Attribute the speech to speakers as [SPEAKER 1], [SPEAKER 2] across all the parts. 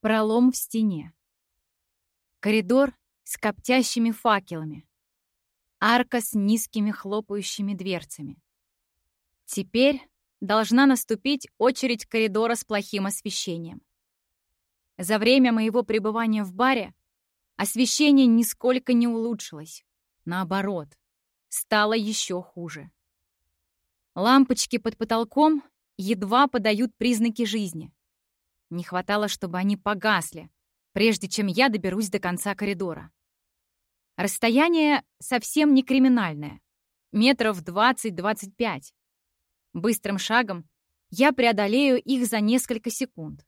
[SPEAKER 1] Пролом в стене. Коридор с коптящими факелами. Арка с низкими хлопающими дверцами. Теперь должна наступить очередь коридора с плохим освещением. За время моего пребывания в баре освещение нисколько не улучшилось. Наоборот, стало еще хуже. Лампочки под потолком едва подают признаки жизни. Не хватало, чтобы они погасли, прежде чем я доберусь до конца коридора. Расстояние совсем не криминальное. Метров 20-25. Быстрым шагом я преодолею их за несколько секунд.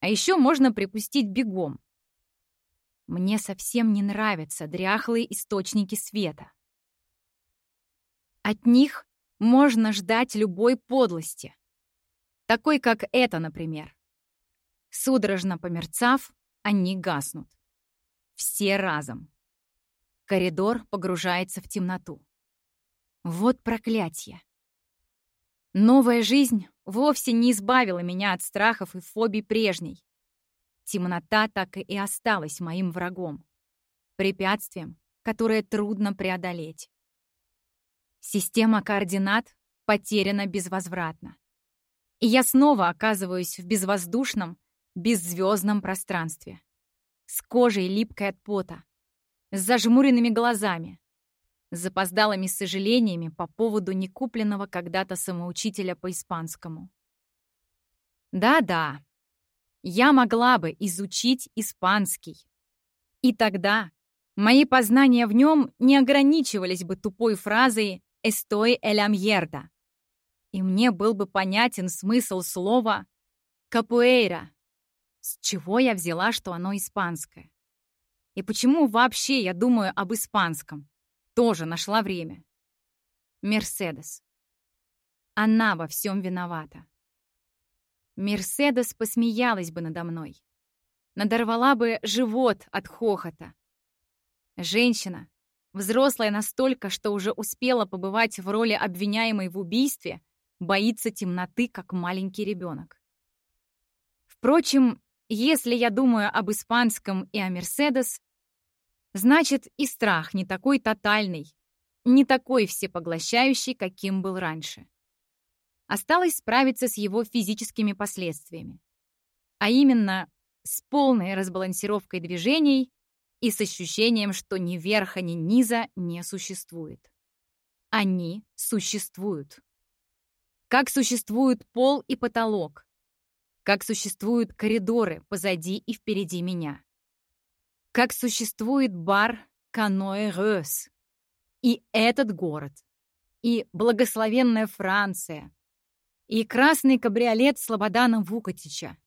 [SPEAKER 1] А еще можно припустить бегом. Мне совсем не нравятся дряхлые источники света. От них можно ждать любой подлости. Такой, как это, например. Судорожно померцав, они гаснут. Все разом. Коридор погружается в темноту. Вот проклятие. Новая жизнь вовсе не избавила меня от страхов и фобий прежней. Темнота так и осталась моим врагом. Препятствием, которое трудно преодолеть. Система координат потеряна безвозвратно. И я снова оказываюсь в безвоздушном, беззвездном пространстве. С кожей липкой от пота, с зажмуренными глазами, с запоздалыми сожалениями по поводу некупленного когда-то самоучителя по испанскому. Да-да, я могла бы изучить испанский. И тогда мои познания в нем не ограничивались бы тупой фразой «estoy la mierda». И мне был бы понятен смысл слова «капуэйра», с чего я взяла, что оно испанское? И почему вообще я думаю об испанском? Тоже нашла время. Мерседес. Она во всем виновата. Мерседес посмеялась бы надо мной. Надорвала бы живот от хохота. Женщина, взрослая настолько, что уже успела побывать в роли обвиняемой в убийстве, боится темноты, как маленький ребенок. Впрочем, если я думаю об испанском и о Мерседес, значит и страх не такой тотальный, не такой всепоглощающий, каким был раньше. Осталось справиться с его физическими последствиями. А именно, с полной разбалансировкой движений и с ощущением, что ни верха, ни низа не существует. Они существуют. Как существуют пол и потолок, как существуют коридоры позади и впереди меня. Как существует бар Каноэ Рёс. И этот город. И благословенная Франция. И красный кабриолет Слободана Вукатича.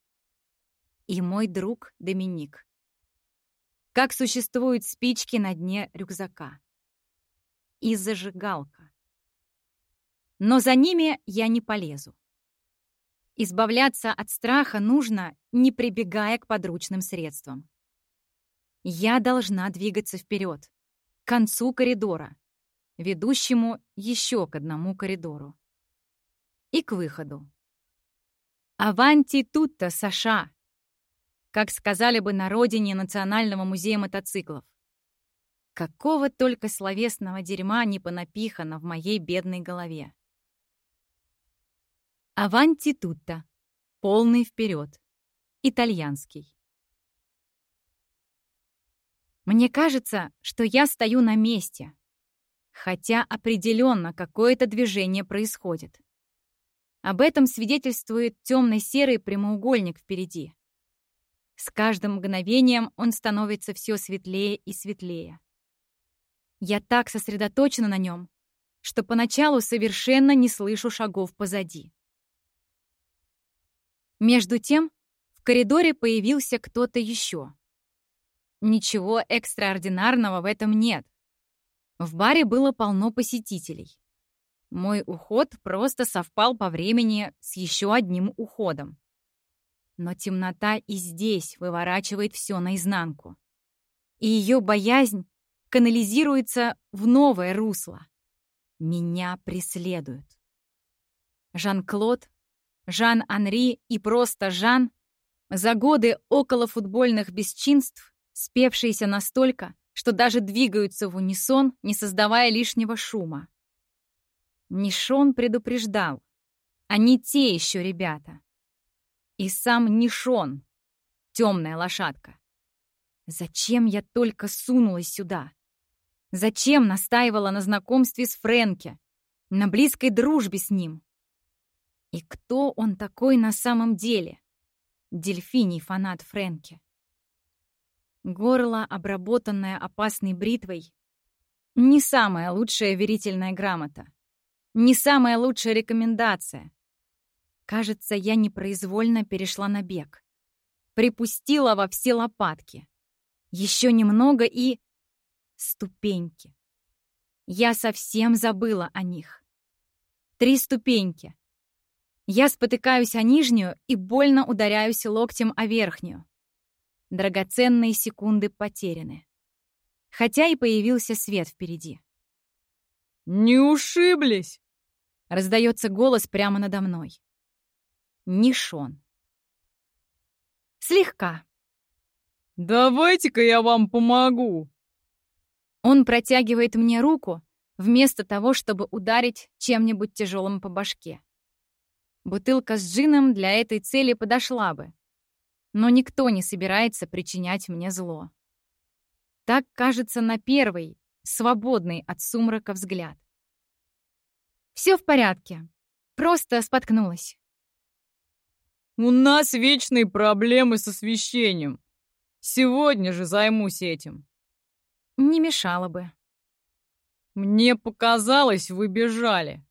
[SPEAKER 1] И мой друг Доминик. Как существуют спички на дне рюкзака. И зажигалка. Но за ними я не полезу. Избавляться от страха нужно, не прибегая к подручным средствам. Я должна двигаться вперед, к концу коридора, ведущему еще к одному коридору. И к выходу. «Аванти тутта, Саша!» Как сказали бы на родине Национального музея мотоциклов. Какого только словесного дерьма не понапихано в моей бедной голове. Аванти тутта. Полный вперед. Итальянский. Мне кажется, что я стою на месте, хотя определенно какое-то движение происходит. Об этом свидетельствует темно-серый прямоугольник впереди. С каждым мгновением он становится все светлее и светлее. Я так сосредоточена на нем, что поначалу совершенно не слышу шагов позади. Между тем, в коридоре появился кто-то еще. Ничего экстраординарного в этом нет. В баре было полно посетителей. Мой уход просто совпал по времени с еще одним уходом. Но темнота и здесь выворачивает все наизнанку. И ее боязнь канализируется в новое русло. Меня преследуют. Жан-Клод Жан-Анри и просто Жан За годы около футбольных бесчинств, спевшиеся настолько, что даже двигаются в унисон, не создавая лишнего шума. Нишон предупреждал. Они те еще ребята. И сам Нишон, темная лошадка. Зачем я только сунулась сюда? Зачем настаивала на знакомстве с Фрэнке, на близкой дружбе с ним? И кто он такой на самом деле? Дельфиний фанат Фрэнки. Горло, обработанное опасной бритвой, не самая лучшая верительная грамота, не самая лучшая рекомендация. Кажется, я непроизвольно перешла на бег. Припустила во все лопатки. Еще немного и... Ступеньки. Я совсем забыла о них. Три ступеньки. Я спотыкаюсь о нижнюю и больно ударяюсь локтем о верхнюю. Драгоценные секунды потеряны. Хотя и появился свет впереди.
[SPEAKER 2] «Не ушиблись!»
[SPEAKER 1] — раздается голос прямо надо мной. Нишон. Слегка.
[SPEAKER 2] «Давайте-ка я вам помогу!»
[SPEAKER 1] Он протягивает мне руку, вместо того, чтобы ударить чем-нибудь тяжелым по башке. Бутылка с джином для этой цели подошла бы. Но никто не собирается причинять мне зло. Так кажется на первый, свободный от сумрака взгляд. Все в порядке. Просто споткнулась.
[SPEAKER 2] «У нас вечные проблемы с освещением. Сегодня же займусь этим».
[SPEAKER 1] Не мешало бы.
[SPEAKER 2] «Мне показалось, вы бежали».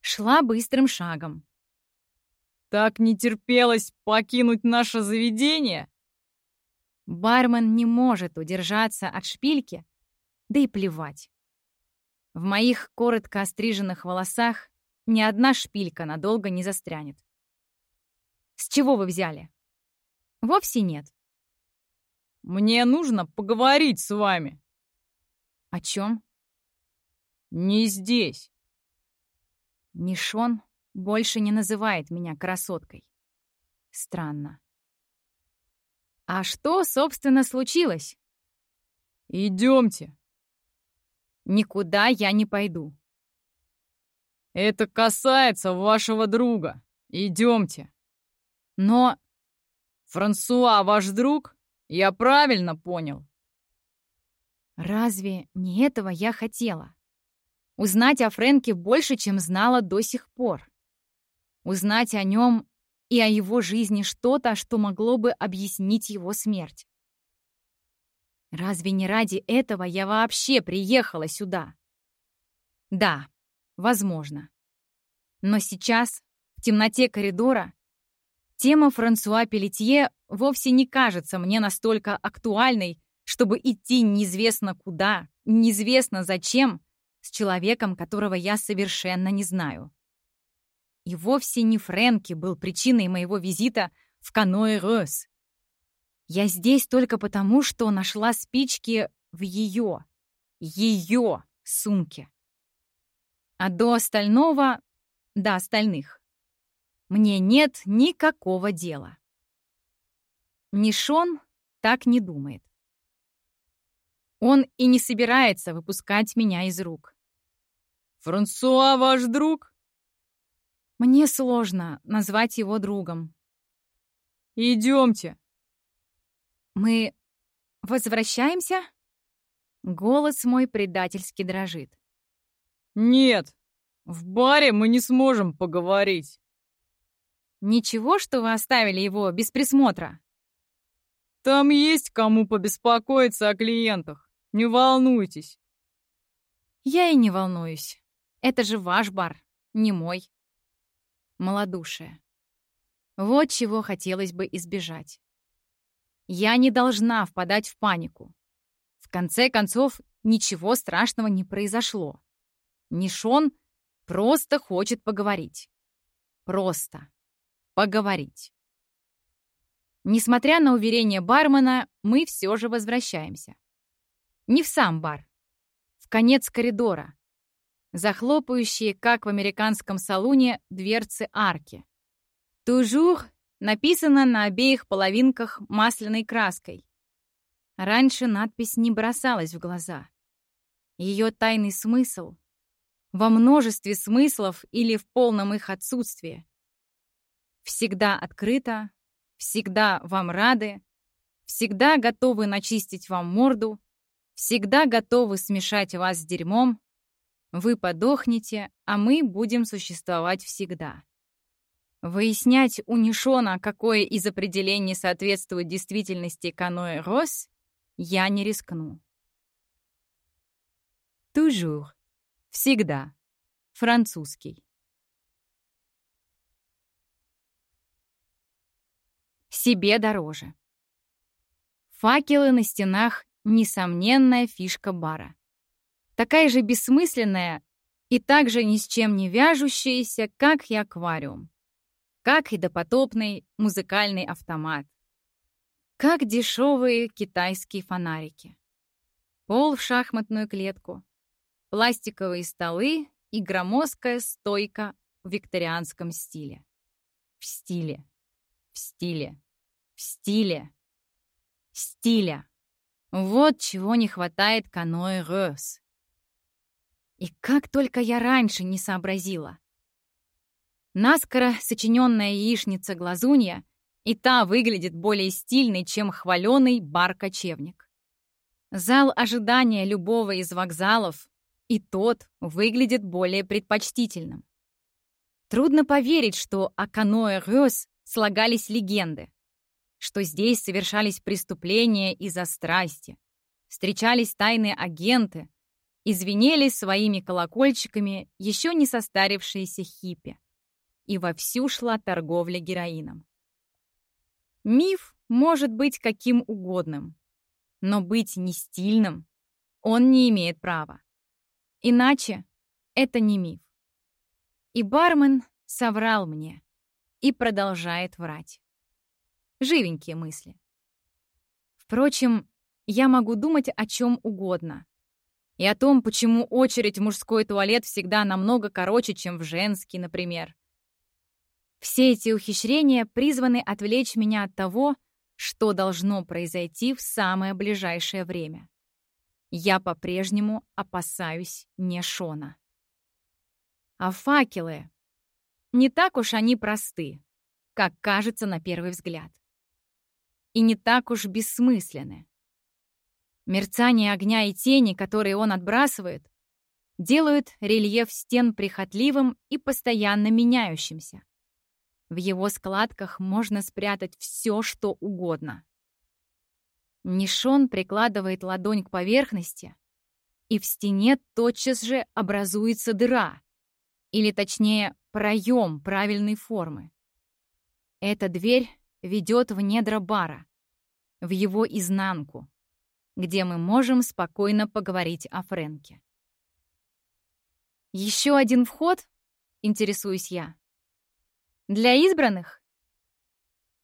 [SPEAKER 1] Шла быстрым шагом.
[SPEAKER 2] Так не терпелось покинуть наше заведение?
[SPEAKER 1] Бармен не может удержаться от шпильки, да и плевать. В моих коротко остриженных волосах ни одна шпилька надолго не застрянет. С чего вы взяли? Вовсе нет.
[SPEAKER 2] Мне нужно поговорить с вами.
[SPEAKER 1] О чем?
[SPEAKER 2] Не здесь.
[SPEAKER 1] Нишон больше не называет меня красоткой. Странно. А что, собственно, случилось?
[SPEAKER 2] Идемте.
[SPEAKER 1] Никуда я не пойду.
[SPEAKER 2] Это касается вашего друга. Идемте.
[SPEAKER 1] Но...
[SPEAKER 2] Франсуа ваш друг? Я правильно понял?
[SPEAKER 1] Разве не этого я хотела? Узнать о Фрэнке больше, чем знала до сих пор узнать о нем и о его жизни что-то, что могло бы объяснить его смерть. Разве не ради этого я вообще приехала сюда? Да, возможно. Но сейчас, в темноте коридора, тема Франсуа Пелетье вовсе не кажется мне настолько актуальной, чтобы идти неизвестно куда, неизвестно зачем, с человеком, которого я совершенно не знаю. И вовсе не Фрэнки был причиной моего визита в Каноэ-Рос. Я здесь только потому, что нашла спички в ее, ее сумке. А до остального, до остальных, мне нет никакого дела. Нишон так не думает. Он и не собирается выпускать меня из рук.
[SPEAKER 2] «Франсуа ваш друг?»
[SPEAKER 1] Мне сложно назвать его другом.
[SPEAKER 2] Идемте.
[SPEAKER 1] Мы возвращаемся? Голос мой предательски дрожит.
[SPEAKER 2] Нет, в баре мы не сможем поговорить.
[SPEAKER 1] Ничего, что вы оставили его без присмотра?
[SPEAKER 2] Там есть кому побеспокоиться о клиентах. Не волнуйтесь.
[SPEAKER 1] Я и не волнуюсь. Это же ваш бар, не мой малодушие. Вот чего хотелось бы избежать. Я не должна впадать в панику. В конце концов, ничего страшного не произошло. Нишон просто хочет поговорить. Просто поговорить. Несмотря на уверение бармена, мы все же возвращаемся. Не в сам бар. В конец коридора, захлопающие, как в американском салуне, дверцы арки. Toujours написано на обеих половинках масляной краской. Раньше надпись не бросалась в глаза. Ее тайный смысл во множестве смыслов или в полном их отсутствии. Всегда открыто, всегда вам рады, всегда готовы начистить вам морду, всегда готовы смешать вас с дерьмом. Вы подохнете, а мы будем существовать всегда. Выяснять у Нишона, какое из определений соответствует действительности каноэ Рос, я не рискну. Toujours. Всегда. Французский. Себе дороже. Факелы на стенах — несомненная фишка бара. Такая же бессмысленная и также ни с чем не вяжущаяся, как и аквариум. Как и допотопный музыкальный автомат. Как дешевые китайские фонарики. Пол в шахматную клетку. Пластиковые столы и громоздкая стойка в викторианском стиле. В стиле. В стиле. В стиле. Стиля. Вот чего не хватает каноэ Рёс. И как только я раньше не сообразила. Наскоро сочиненная яичница-глазунья и та выглядит более стильной, чем хваленый бар-кочевник. Зал ожидания любого из вокзалов и тот выглядит более предпочтительным. Трудно поверить, что о каноэ Рёс слагались легенды, что здесь совершались преступления из-за страсти, встречались тайные агенты, извинели своими колокольчиками еще не состарившиеся хиппи, и вовсю шла торговля героином. Миф может быть каким угодным, но быть не стильным он не имеет права. Иначе это не миф. И бармен соврал мне и продолжает врать. Живенькие мысли. Впрочем, я могу думать о чем угодно. И о том, почему очередь в мужской туалет всегда намного короче, чем в женский, например. Все эти ухищрения призваны отвлечь меня от того, что должно произойти в самое ближайшее время. Я по-прежнему опасаюсь не Шона. А факелы? Не так уж они просты, как кажется на первый взгляд. И не так уж бессмысленны. Мерцание огня и тени, которые он отбрасывает, делают рельеф стен прихотливым и постоянно меняющимся. В его складках можно спрятать все, что угодно. Нишон прикладывает ладонь к поверхности, и в стене тотчас же образуется дыра, или точнее проем правильной формы. Эта дверь ведет в недра бара, в его изнанку, где мы можем спокойно поговорить о Фрэнке. Еще один вход, интересуюсь я. Для избранных?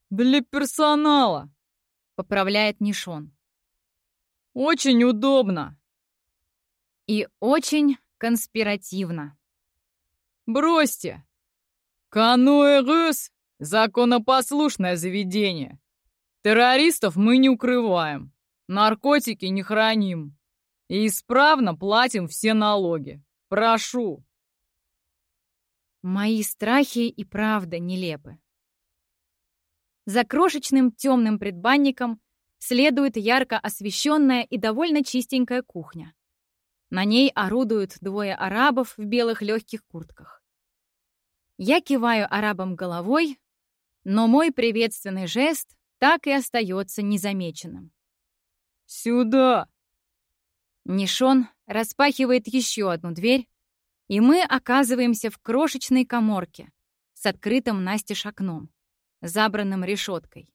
[SPEAKER 2] Для персонала,
[SPEAKER 1] Поправляет Нишон.
[SPEAKER 2] Очень удобно.
[SPEAKER 1] И очень конспиративно.
[SPEAKER 2] Бросьте. Каноэ Рюс — законопослушное заведение. Террористов мы не укрываем, наркотики не храним и исправно платим все налоги. Прошу.
[SPEAKER 1] Мои страхи и правда нелепы. За крошечным темным предбанником следует ярко освещенная и довольно чистенькая кухня. На ней орудуют двое арабов в белых легких куртках. Я киваю арабам головой, но мой приветственный жест так и остается незамеченным.
[SPEAKER 2] «Сюда!»
[SPEAKER 1] Нишон распахивает еще одну дверь, и мы оказываемся в крошечной коморке с открытым настежь окном забранным решеткой.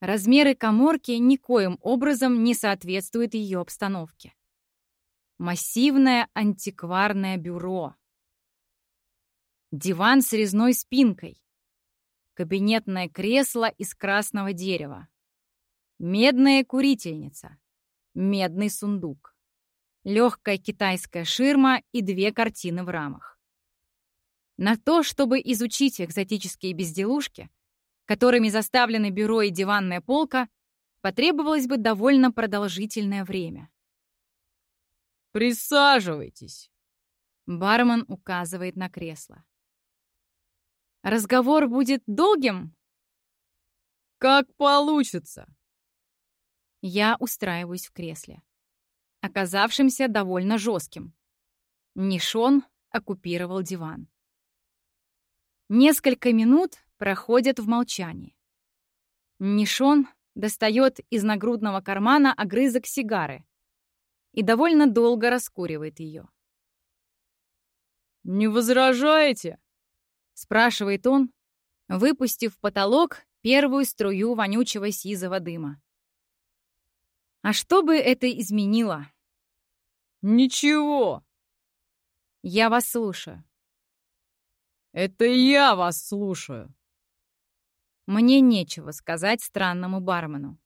[SPEAKER 1] Размеры коморки никоим образом не соответствуют ее обстановке. Массивное антикварное бюро. Диван с резной спинкой. Кабинетное кресло из красного дерева. Медная курительница. Медный сундук. Легкая китайская ширма и две картины в рамах. На то, чтобы изучить экзотические безделушки, которыми заставлены бюро и диванная полка, потребовалось бы довольно продолжительное время.
[SPEAKER 2] «Присаживайтесь!»
[SPEAKER 1] Бармен указывает на кресло. «Разговор будет долгим?»
[SPEAKER 2] «Как получится!»
[SPEAKER 1] Я устраиваюсь в кресле, оказавшимся довольно жестким. Нишон оккупировал диван. Несколько минут проходят в молчании. Нишон достает из нагрудного кармана огрызок сигары и довольно долго раскуривает ее.
[SPEAKER 2] «Не возражаете?»
[SPEAKER 1] — спрашивает он, выпустив в потолок первую струю вонючего сизого дыма. «А что бы это изменило?»
[SPEAKER 2] «Ничего!»
[SPEAKER 1] «Я вас слушаю».
[SPEAKER 2] Это я вас слушаю.
[SPEAKER 1] Мне нечего сказать странному бармену.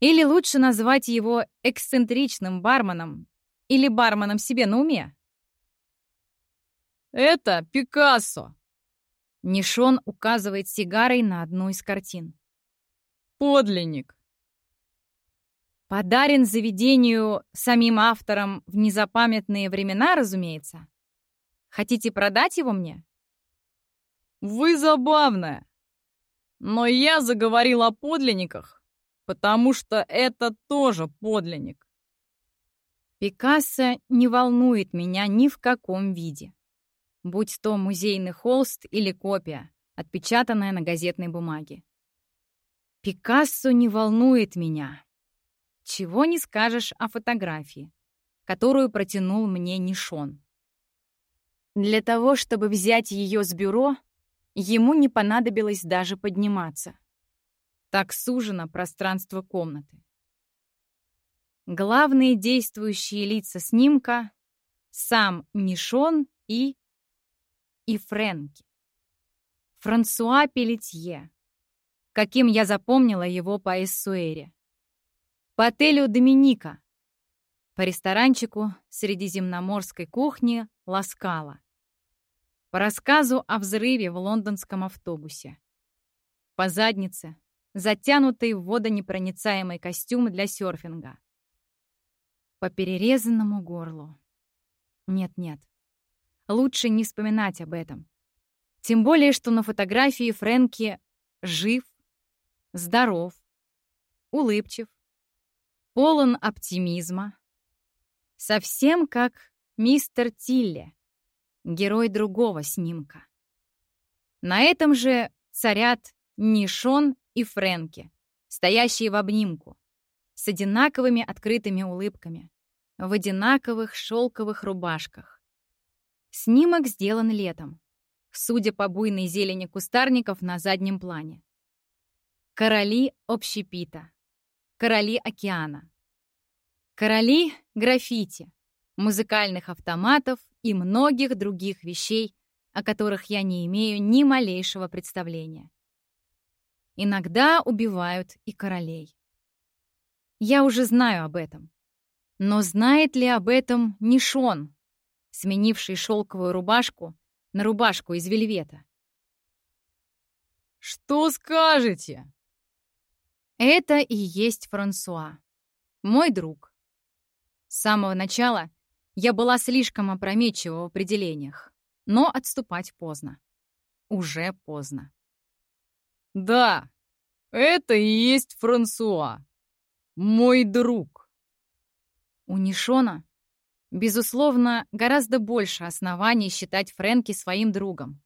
[SPEAKER 1] Или лучше назвать его эксцентричным барменом или барменом себе на уме.
[SPEAKER 2] Это Пикассо.
[SPEAKER 1] Нишон указывает сигарой на одну из картин.
[SPEAKER 2] Подлинник.
[SPEAKER 1] Подарен заведению самим автором в незапамятные времена, разумеется. Хотите продать его мне?
[SPEAKER 2] Вы забавная. Но я заговорил о подлинниках, потому что это тоже подлинник.
[SPEAKER 1] Пикассо не волнует меня ни в каком виде. Будь то музейный холст или копия, отпечатанная на газетной бумаге. Пикассо не волнует меня. Чего не скажешь о фотографии, которую протянул мне Нишон. Для того, чтобы взять ее с бюро, Ему не понадобилось даже подниматься. Так сужено пространство комнаты. Главные действующие лица снимка — сам Мишон и... и Фрэнки. Франсуа Пелетье, каким я запомнила его по Эссуэре. По отелю «Доминика», по ресторанчику средиземноморской кухни «Ласкала», по рассказу о взрыве в лондонском автобусе. По заднице, затянутый в водонепроницаемый костюм для серфинга. По перерезанному горлу. Нет-нет, лучше не вспоминать об этом. Тем более, что на фотографии Фрэнки жив, здоров, улыбчив, полон оптимизма. Совсем как мистер Тилле, герой другого снимка. На этом же царят Нишон и Фрэнки, стоящие в обнимку, с одинаковыми открытыми улыбками, в одинаковых шелковых рубашках. Снимок сделан летом, судя по буйной зелени кустарников на заднем плане. Короли общепита, короли океана, короли граффити, музыкальных автоматов и многих других вещей, о которых я не имею ни малейшего представления. Иногда убивают и королей. Я уже знаю об этом. Но знает ли об этом Нишон, сменивший шелковую рубашку на рубашку из вельвета?
[SPEAKER 2] «Что скажете?»
[SPEAKER 1] Это и есть Франсуа, мой друг. С самого начала я была слишком опрометчива в определениях, но отступать поздно. Уже поздно.
[SPEAKER 2] Да, это и есть Франсуа. Мой друг.
[SPEAKER 1] У Нишона, безусловно, гораздо больше оснований считать Фрэнки своим другом.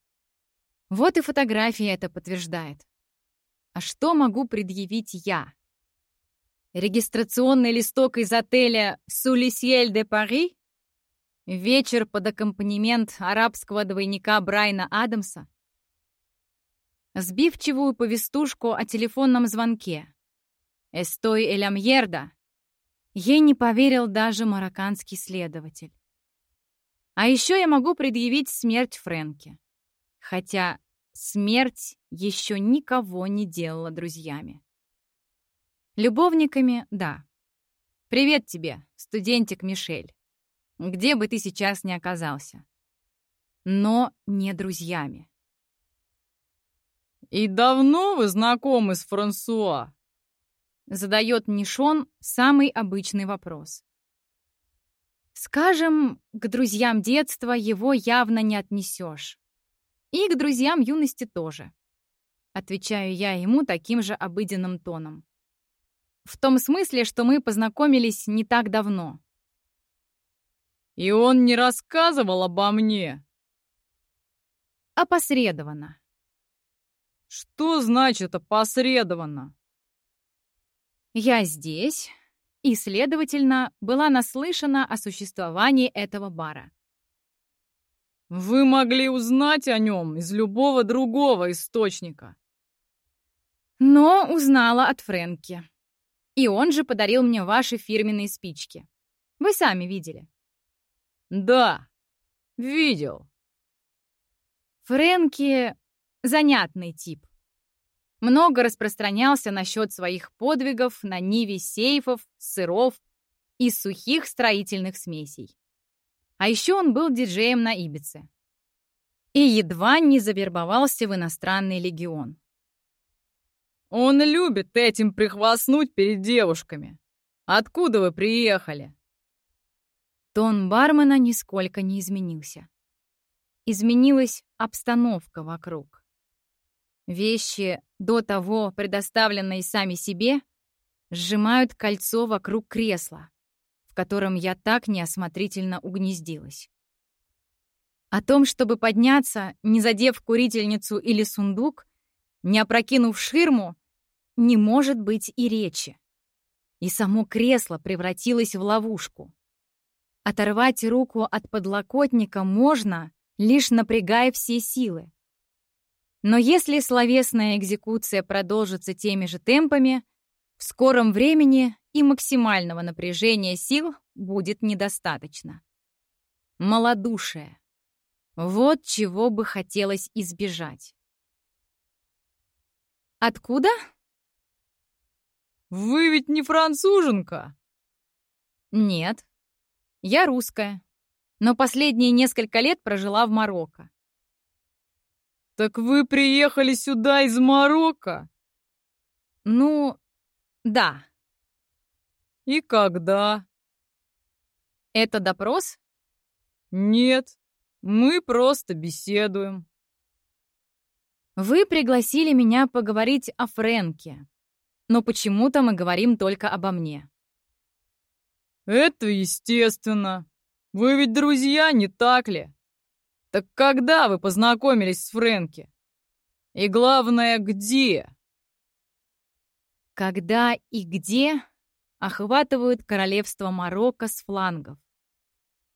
[SPEAKER 1] Вот и фотография это подтверждает. А что могу предъявить я? Регистрационный листок из отеля «Сулисьель де Пари»? Вечер под аккомпанемент арабского двойника Брайна Адамса. Сбивчивую повестушку о телефонном звонке. «Эстой эль Амьерда». Ей не поверил даже марокканский следователь. А еще я могу предъявить смерть Фрэнки. Хотя смерть еще никого не делала друзьями. Любовниками — да. Привет тебе, студентик Мишель где бы ты сейчас ни оказался. но не друзьями.
[SPEAKER 2] «И давно вы знакомы с Франсуа?»
[SPEAKER 1] Задает Нишон самый обычный вопрос. Скажем, к друзьям детства его явно не отнесешь. И к друзьям юности тоже. Отвечаю я ему таким же обыденным тоном. В том смысле, что мы познакомились не так давно.
[SPEAKER 2] «И он не рассказывал обо мне?»
[SPEAKER 1] «Опосредованно».
[SPEAKER 2] «Что значит опосредованно?»
[SPEAKER 1] «Я здесь, и, следовательно, была наслышана о существовании этого бара.
[SPEAKER 2] Вы могли узнать о нем из любого другого источника.
[SPEAKER 1] Но узнала от Фрэнки. И он же подарил мне ваши фирменные спички. Вы сами видели.
[SPEAKER 2] Да, видел.
[SPEAKER 1] Фрэнки — занятный тип. Много распространялся насчет своих подвигов на ниве сейфов, сыров и сухих строительных смесей. А еще он был диджеем на Ибице. И едва не завербовался в иностранный легион.
[SPEAKER 2] Он любит этим прихвастнуть перед девушками. Откуда вы приехали?
[SPEAKER 1] Тон бармена нисколько не изменился. Изменилась обстановка вокруг. Вещи, до того предоставленные сами себе, сжимают кольцо вокруг кресла, в котором я так неосмотрительно угнездилась. О том, чтобы подняться, не задев курительницу или сундук, не опрокинув ширму, не может быть и речи. И само кресло превратилось в ловушку. Оторвать руку от подлокотника можно, лишь напрягая все силы. Но если словесная экзекуция продолжится теми же темпами, в скором времени и максимального напряжения сил будет недостаточно. Малодушие. Вот чего бы хотелось избежать. Откуда?
[SPEAKER 2] Вы ведь не француженка?
[SPEAKER 1] Нет. Я русская, но последние несколько лет прожила в Марокко.
[SPEAKER 2] Так вы приехали сюда из Марокко?
[SPEAKER 1] Ну, да.
[SPEAKER 2] И когда?
[SPEAKER 1] Это допрос?
[SPEAKER 2] Нет, мы просто беседуем.
[SPEAKER 1] Вы пригласили меня поговорить о Фрэнке, но почему-то мы говорим только обо мне.
[SPEAKER 2] Это естественно. Вы ведь друзья, не так ли? Так когда вы познакомились с Фрэнки? И главное, где?
[SPEAKER 1] Когда и где охватывают королевство Марокко с флангов.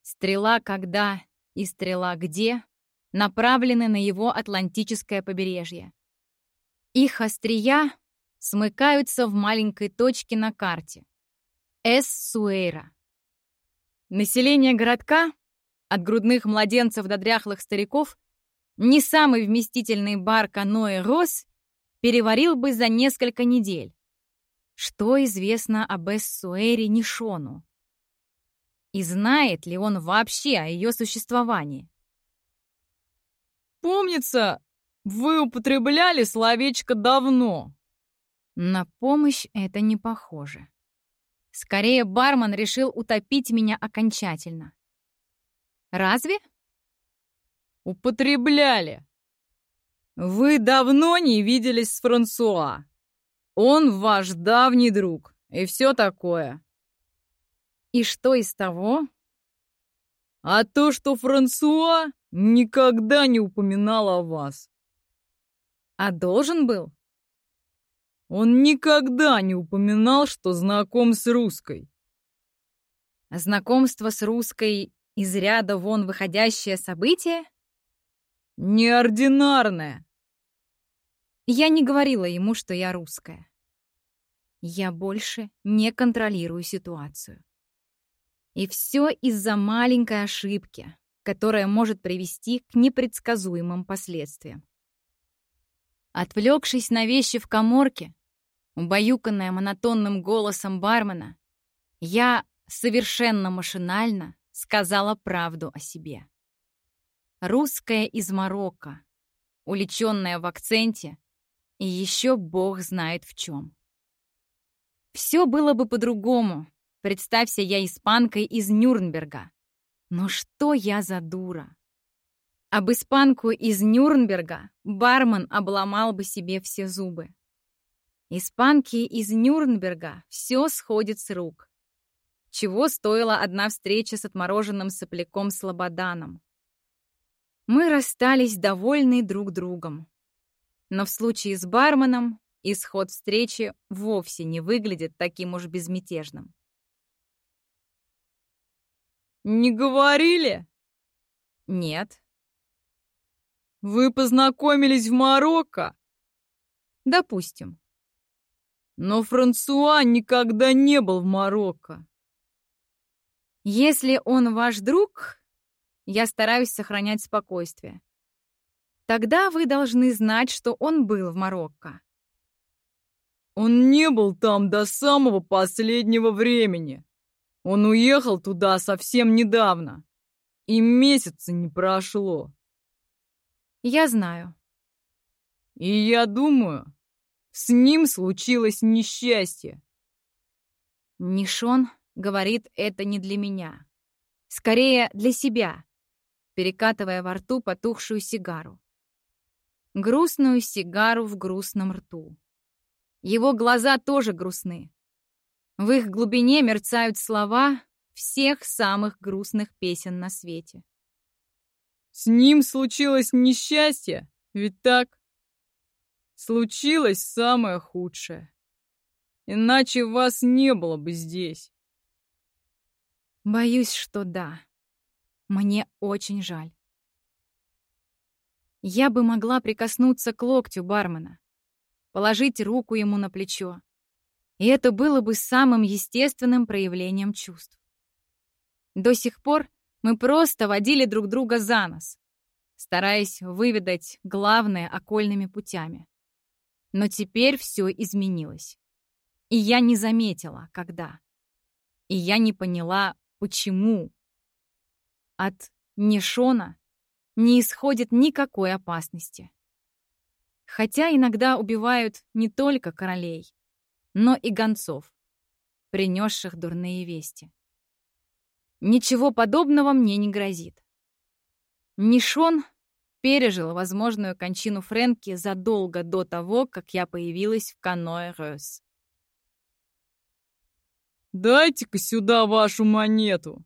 [SPEAKER 1] Стрела когда и стрела где направлены на его Атлантическое побережье. Их острия смыкаются в маленькой точке на карте. Эс-Суэйра. Население городка, от грудных младенцев до дряхлых стариков, не самый вместительный бар Каноэ Рос переварил бы за несколько недель. Что известно об Эссуэре Нишону? И знает ли он вообще о ее существовании?
[SPEAKER 2] Помнится, вы употребляли словечко «давно».
[SPEAKER 1] На помощь это не похоже. Скорее, бармен решил утопить меня окончательно. Разве?
[SPEAKER 2] Употребляли. Вы давно не виделись с Франсуа. Он ваш давний друг и все такое.
[SPEAKER 1] И что из того?
[SPEAKER 2] А то, что Франсуа никогда не упоминал о вас.
[SPEAKER 1] А должен был?
[SPEAKER 2] Он никогда не упоминал, что знаком с русской.
[SPEAKER 1] Знакомство с русской из ряда вон выходящее событие?
[SPEAKER 2] Неординарное.
[SPEAKER 1] Я не говорила ему, что я русская. Я больше не контролирую ситуацию. И все из-за маленькой ошибки, которая может привести к непредсказуемым последствиям. Отвлекшись на вещи в коморке, убаюканная монотонным голосом бармена, я совершенно машинально сказала правду о себе. русская из Марокко, уличенная в акценте, и еще бог знает в чем. Все было бы по-другому. Представься я испанкой из Нюрнберга. Но что я за дура? Об испанку из Нюрнберга бармен обломал бы себе все зубы. Испанки из Нюрнберга все сходит с рук. Чего стоила одна встреча с отмороженным сопляком Слободаном. Мы расстались довольны друг другом. Но в случае с барменом исход встречи вовсе не выглядит таким уж безмятежным.
[SPEAKER 2] «Не говорили?»
[SPEAKER 1] «Нет».
[SPEAKER 2] «Вы познакомились в Марокко?»
[SPEAKER 1] «Допустим».
[SPEAKER 2] «Но Франсуа никогда не был в Марокко».
[SPEAKER 1] «Если он ваш друг, я стараюсь сохранять спокойствие. Тогда вы должны знать, что он был в Марокко.
[SPEAKER 2] Он не был там до самого последнего времени. Он уехал туда совсем недавно. И месяца не прошло.
[SPEAKER 1] Я знаю.
[SPEAKER 2] И я думаю, с ним случилось несчастье.
[SPEAKER 1] Нишон говорит это не для меня. Скорее, для себя, перекатывая во рту потухшую сигару грустную сигару в грустном рту. Его глаза тоже грустны. В их глубине мерцают слова всех самых грустных песен на свете.
[SPEAKER 2] С ним случилось несчастье, ведь так? Случилось самое худшее. Иначе вас не было бы здесь.
[SPEAKER 1] Боюсь, что да. Мне очень жаль. Я бы могла прикоснуться к локтю бармена, положить руку ему на плечо. И это было бы самым естественным проявлением чувств. До сих пор мы просто водили друг друга за нос, стараясь выведать главное окольными путями. Но теперь все изменилось. И я не заметила, когда. И я не поняла, почему. От Нишона не исходит никакой опасности. Хотя иногда убивают не только королей, но и гонцов, принесших дурные вести. Ничего подобного мне не грозит. Нишон пережил возможную кончину Фрэнки задолго до того, как я появилась в каноэ Рёс.
[SPEAKER 2] «Дайте-ка сюда вашу монету!»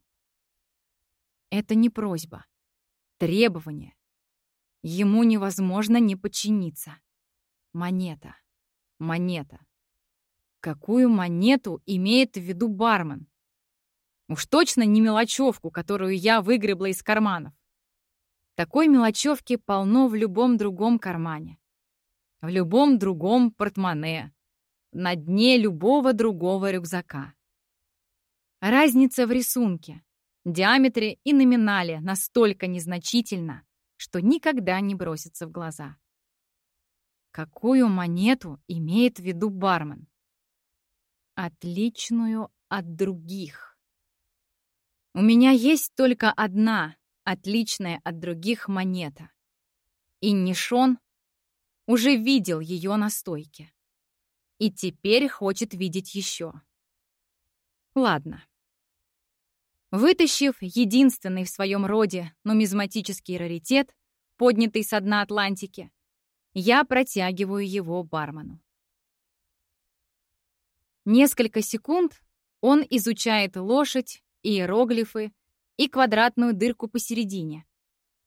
[SPEAKER 1] Это не просьба требование. Ему невозможно не подчиниться. Монета. Монета. Какую монету имеет в виду бармен? Уж точно не мелочевку, которую я выгребла из карманов. Такой мелочевки полно в любом другом кармане. В любом другом портмоне. На дне любого другого рюкзака. Разница в рисунке диаметре и номинале настолько незначительно, что никогда не бросится в глаза. Какую монету имеет в виду бармен? Отличную от других. У меня есть только одна отличная от других монета. И Нишон уже видел ее на стойке. И теперь хочет видеть еще. Ладно, Вытащив единственный в своем роде нумизматический раритет, поднятый со дна Атлантики, я протягиваю его бармену. Несколько секунд он изучает лошадь, иероглифы и квадратную дырку посередине,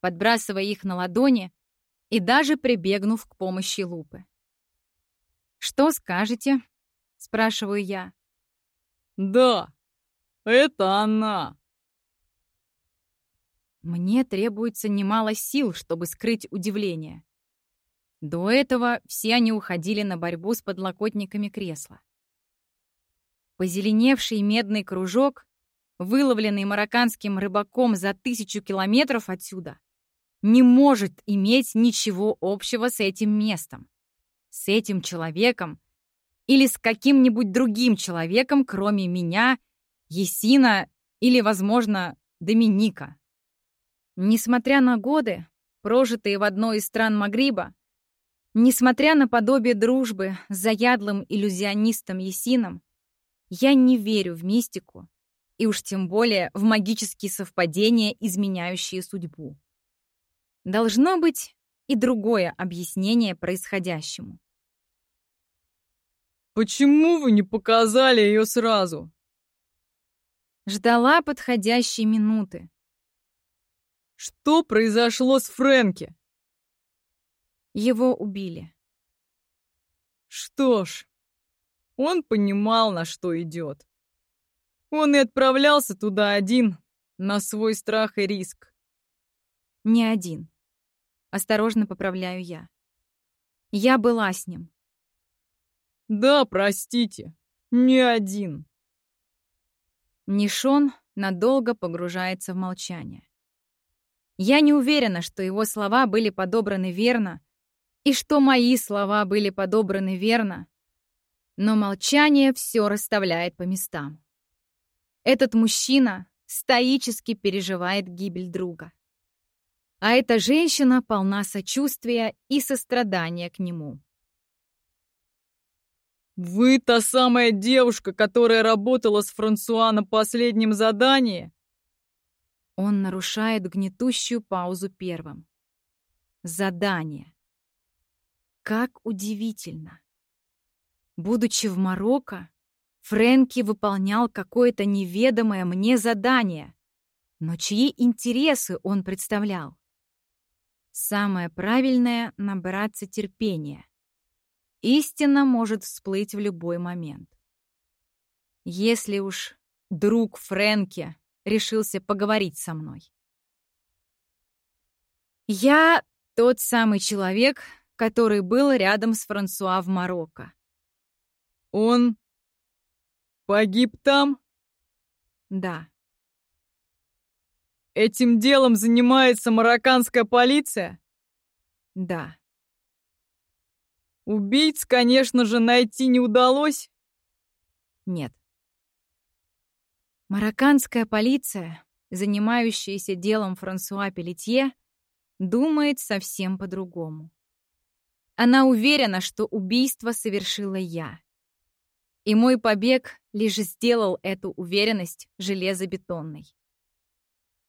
[SPEAKER 1] подбрасывая их на ладони и даже прибегнув к помощи лупы. «Что скажете?» — спрашиваю я.
[SPEAKER 2] «Да», это она!»
[SPEAKER 1] Мне требуется немало сил, чтобы скрыть удивление. До этого все они уходили на борьбу с подлокотниками кресла. Позеленевший медный кружок, выловленный марокканским рыбаком за тысячу километров отсюда, не может иметь ничего общего с этим местом, с этим человеком или с каким-нибудь другим человеком, кроме меня Есина или, возможно, Доминика. Несмотря на годы, прожитые в одной из стран Магриба, несмотря на подобие дружбы с заядлым иллюзионистом Есином, я не верю в мистику и уж тем более в магические совпадения, изменяющие судьбу. Должно быть и другое объяснение происходящему.
[SPEAKER 2] «Почему вы не показали ее сразу?»
[SPEAKER 1] Ждала подходящей минуты.
[SPEAKER 2] «Что произошло с Фрэнки?»
[SPEAKER 1] Его убили.
[SPEAKER 2] Что ж, он понимал, на что идет. Он и отправлялся туда один, на свой страх и риск.
[SPEAKER 1] Не один. Осторожно поправляю я. Я была с ним.
[SPEAKER 2] Да, простите, не один.
[SPEAKER 1] Нишон надолго погружается в молчание. Я не уверена, что его слова были подобраны верно, и что мои слова были подобраны верно, но молчание все расставляет по местам. Этот мужчина стоически переживает гибель друга. А эта женщина полна сочувствия и сострадания к нему.
[SPEAKER 2] «Вы та самая девушка, которая работала с Франсуа на последнем задании?»
[SPEAKER 1] Он нарушает гнетущую паузу первым. Задание. Как удивительно. Будучи в Марокко, Фрэнки выполнял какое-то неведомое мне задание, но чьи интересы он представлял? Самое правильное — набраться терпения. Истина может всплыть в любой момент. Если уж друг Фрэнки решился поговорить со мной. Я тот самый человек, который был рядом с Франсуа в Марокко.
[SPEAKER 2] Он погиб там?
[SPEAKER 1] Да.
[SPEAKER 2] Этим делом занимается марокканская полиция?
[SPEAKER 1] Да.
[SPEAKER 2] Убийц, конечно же, найти не удалось?
[SPEAKER 1] Нет. Марокканская полиция, занимающаяся делом Франсуа Пелетье, думает совсем по-другому. Она уверена, что убийство совершила я. И мой побег лишь сделал эту уверенность железобетонной.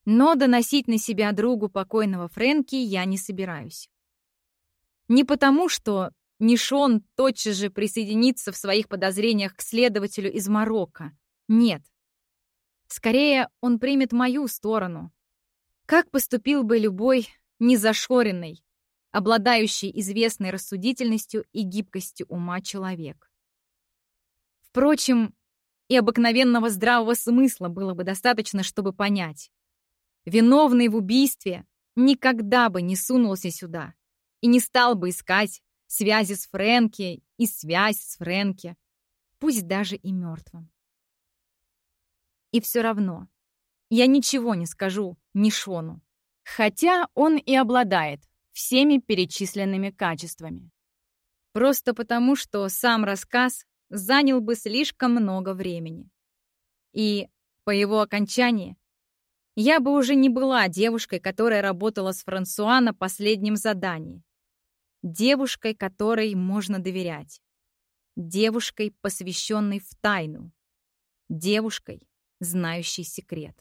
[SPEAKER 1] Но доносить на себя другу покойного Фрэнки я не собираюсь. Не потому, что Нишон тотчас же присоединится в своих подозрениях к следователю из Марокко. Нет. Скорее, он примет мою сторону. Как поступил бы любой незашоренный, обладающий известной рассудительностью и гибкостью ума человек. Впрочем, и обыкновенного здравого смысла было бы достаточно, чтобы понять. Виновный в убийстве никогда бы не сунулся сюда и не стал бы искать связи с Фрэнки и связь с Фрэнки, пусть даже и мертвым. И все равно я ничего не скажу Нишону, хотя он и обладает всеми перечисленными качествами. Просто потому, что сам рассказ занял бы слишком много времени. И по его окончании я бы уже не была девушкой, которая работала с Франсуа на последнем задании. Девушкой, которой можно доверять. Девушкой, посвященной в тайну. Девушкой, знающий секрет.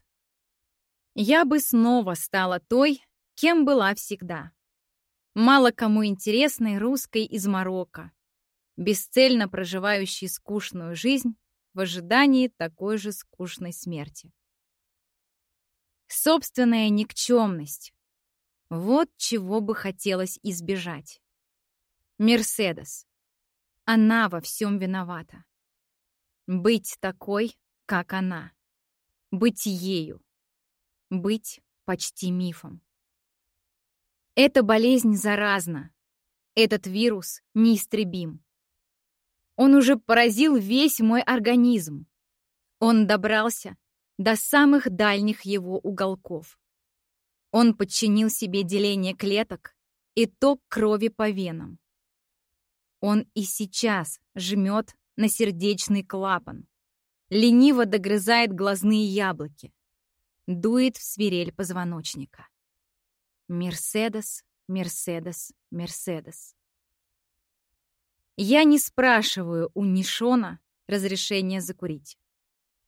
[SPEAKER 1] Я бы снова стала той, кем была всегда. Мало кому интересной русской из Марокко, бесцельно проживающей скучную жизнь в ожидании такой же скучной смерти. Собственная никчемность. Вот чего бы хотелось избежать. Мерседес. Она во всем виновата. Быть такой, как она быть ею, быть почти мифом. Эта болезнь заразна, этот вирус неистребим. Он уже поразил весь мой организм. Он добрался до самых дальних его уголков. Он подчинил себе деление клеток и ток крови по венам. Он и сейчас жмет на сердечный клапан лениво догрызает глазные яблоки, дует в свирель позвоночника. Мерседес, Мерседес, Мерседес. Я не спрашиваю у Нишона разрешения закурить.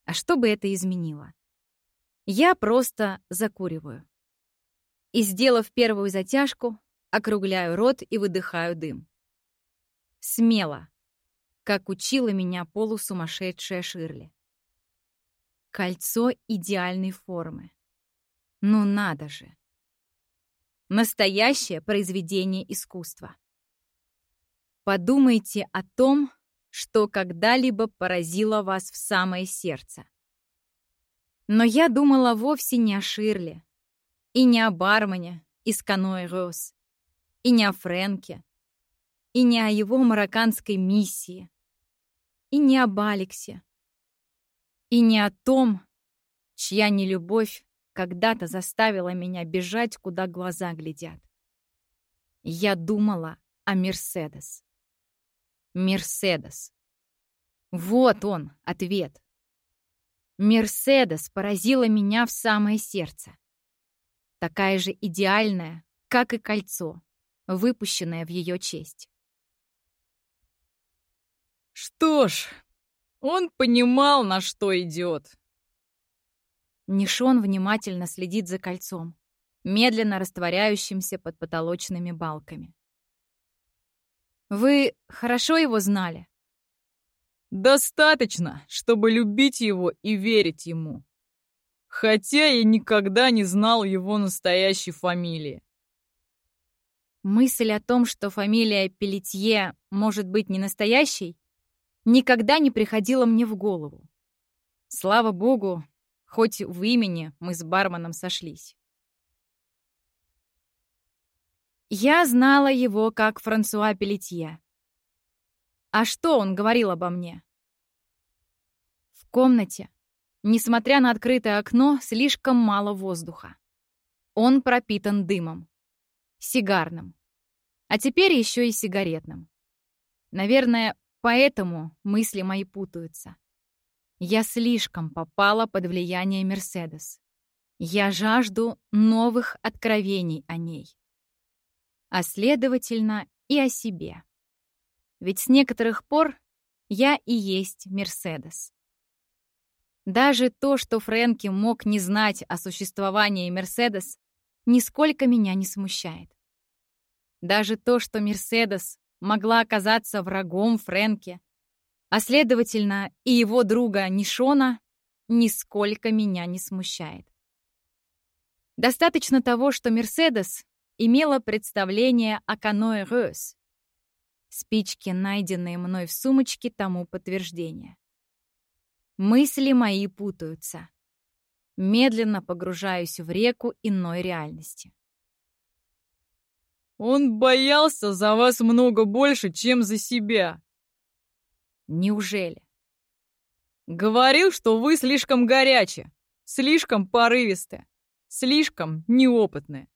[SPEAKER 1] А что бы это изменило? Я просто закуриваю. И, сделав первую затяжку, округляю рот и выдыхаю дым. Смело, как учила меня полусумасшедшая Ширли. Кольцо идеальной формы. Ну надо же! Настоящее произведение искусства. Подумайте о том, что когда-либо поразило вас в самое сердце. Но я думала вовсе не о Ширле, и не о бармене из Каноэ Рос, и не о Фрэнке, и не о его марокканской миссии, и не об Алексе, и не о том, чья нелюбовь когда-то заставила меня бежать, куда глаза глядят. Я думала о Мерседес. Мерседес. Вот он, ответ. Мерседес поразила меня в самое сердце. Такая же идеальная, как и кольцо, выпущенное в ее честь.
[SPEAKER 2] Что ж, он понимал, на что идет.
[SPEAKER 1] Нишон внимательно следит за кольцом, медленно растворяющимся под потолочными балками. Вы хорошо его знали?
[SPEAKER 2] Достаточно, чтобы любить его и верить ему. Хотя я никогда не знал его настоящей фамилии.
[SPEAKER 1] Мысль о том, что фамилия Пелетье может быть не настоящей, никогда не приходила мне в голову. Слава богу, хоть в имени мы с барменом сошлись. Я знала его как Франсуа Пелетье. А что он говорил обо мне? В комнате, несмотря на открытое окно, слишком мало воздуха. Он пропитан дымом. Сигарным. А теперь еще и сигаретным. Наверное, поэтому мысли мои путаются. Я слишком попала под влияние Мерседес. Я жажду новых откровений о ней а следовательно и о себе. Ведь с некоторых пор я и есть Мерседес. Даже то, что Фрэнки мог не знать о существовании Мерседес, нисколько меня не смущает. Даже то, что Мерседес могла оказаться врагом Фрэнки, а следовательно и его друга Нишона, нисколько меня не смущает. Достаточно того, что Мерседес имела представление о каноэ Рёс. Спички, найденные мной в сумочке, тому подтверждение. Мысли мои путаются. Медленно погружаюсь в реку иной реальности.
[SPEAKER 2] Он боялся за вас много больше, чем за себя.
[SPEAKER 1] Неужели?
[SPEAKER 2] Говорил, что вы слишком горячие, слишком порывистые, слишком неопытные.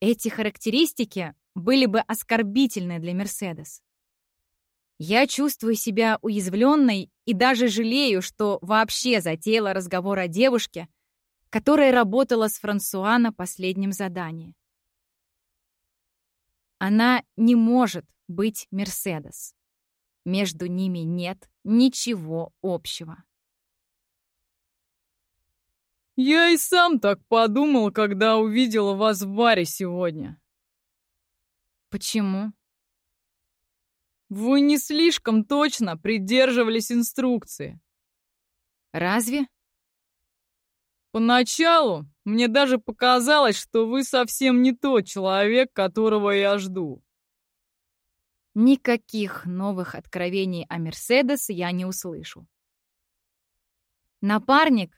[SPEAKER 1] Эти характеристики были бы оскорбительны для Мерседес. Я чувствую себя уязвленной и даже жалею, что вообще затеяла разговор о девушке, которая работала с Франсуа на последнем задании. Она не может быть Мерседес. Между ними нет ничего общего.
[SPEAKER 2] Я и сам так подумал, когда увидела вас в баре сегодня.
[SPEAKER 1] Почему?
[SPEAKER 2] Вы не слишком точно придерживались инструкции.
[SPEAKER 1] Разве?
[SPEAKER 2] Поначалу мне даже показалось, что вы совсем не тот человек, которого я жду.
[SPEAKER 1] Никаких новых откровений о Мерседес я не услышу. Напарник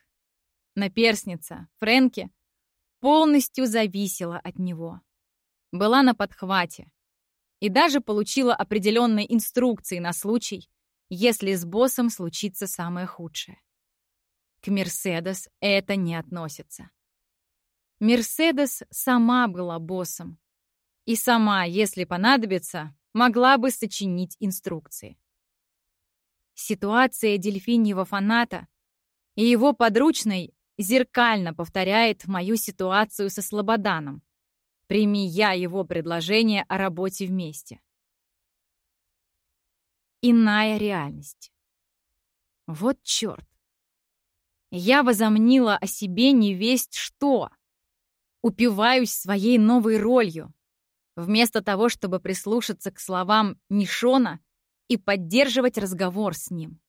[SPEAKER 1] наперсница, Фрэнки, полностью зависела от него. Была на подхвате и даже получила определенные инструкции на случай, если с боссом случится самое худшее. К Мерседес это не относится. Мерседес сама была боссом. И сама, если понадобится, могла бы сочинить инструкции. Ситуация дельфиньего фаната и его подручной зеркально повторяет мою ситуацию со Слободаном, прими я его предложение о работе вместе. Иная реальность. Вот черт. Я возомнила о себе невесть что. Упиваюсь своей новой ролью, вместо того, чтобы прислушаться к словам Нишона и поддерживать разговор с ним.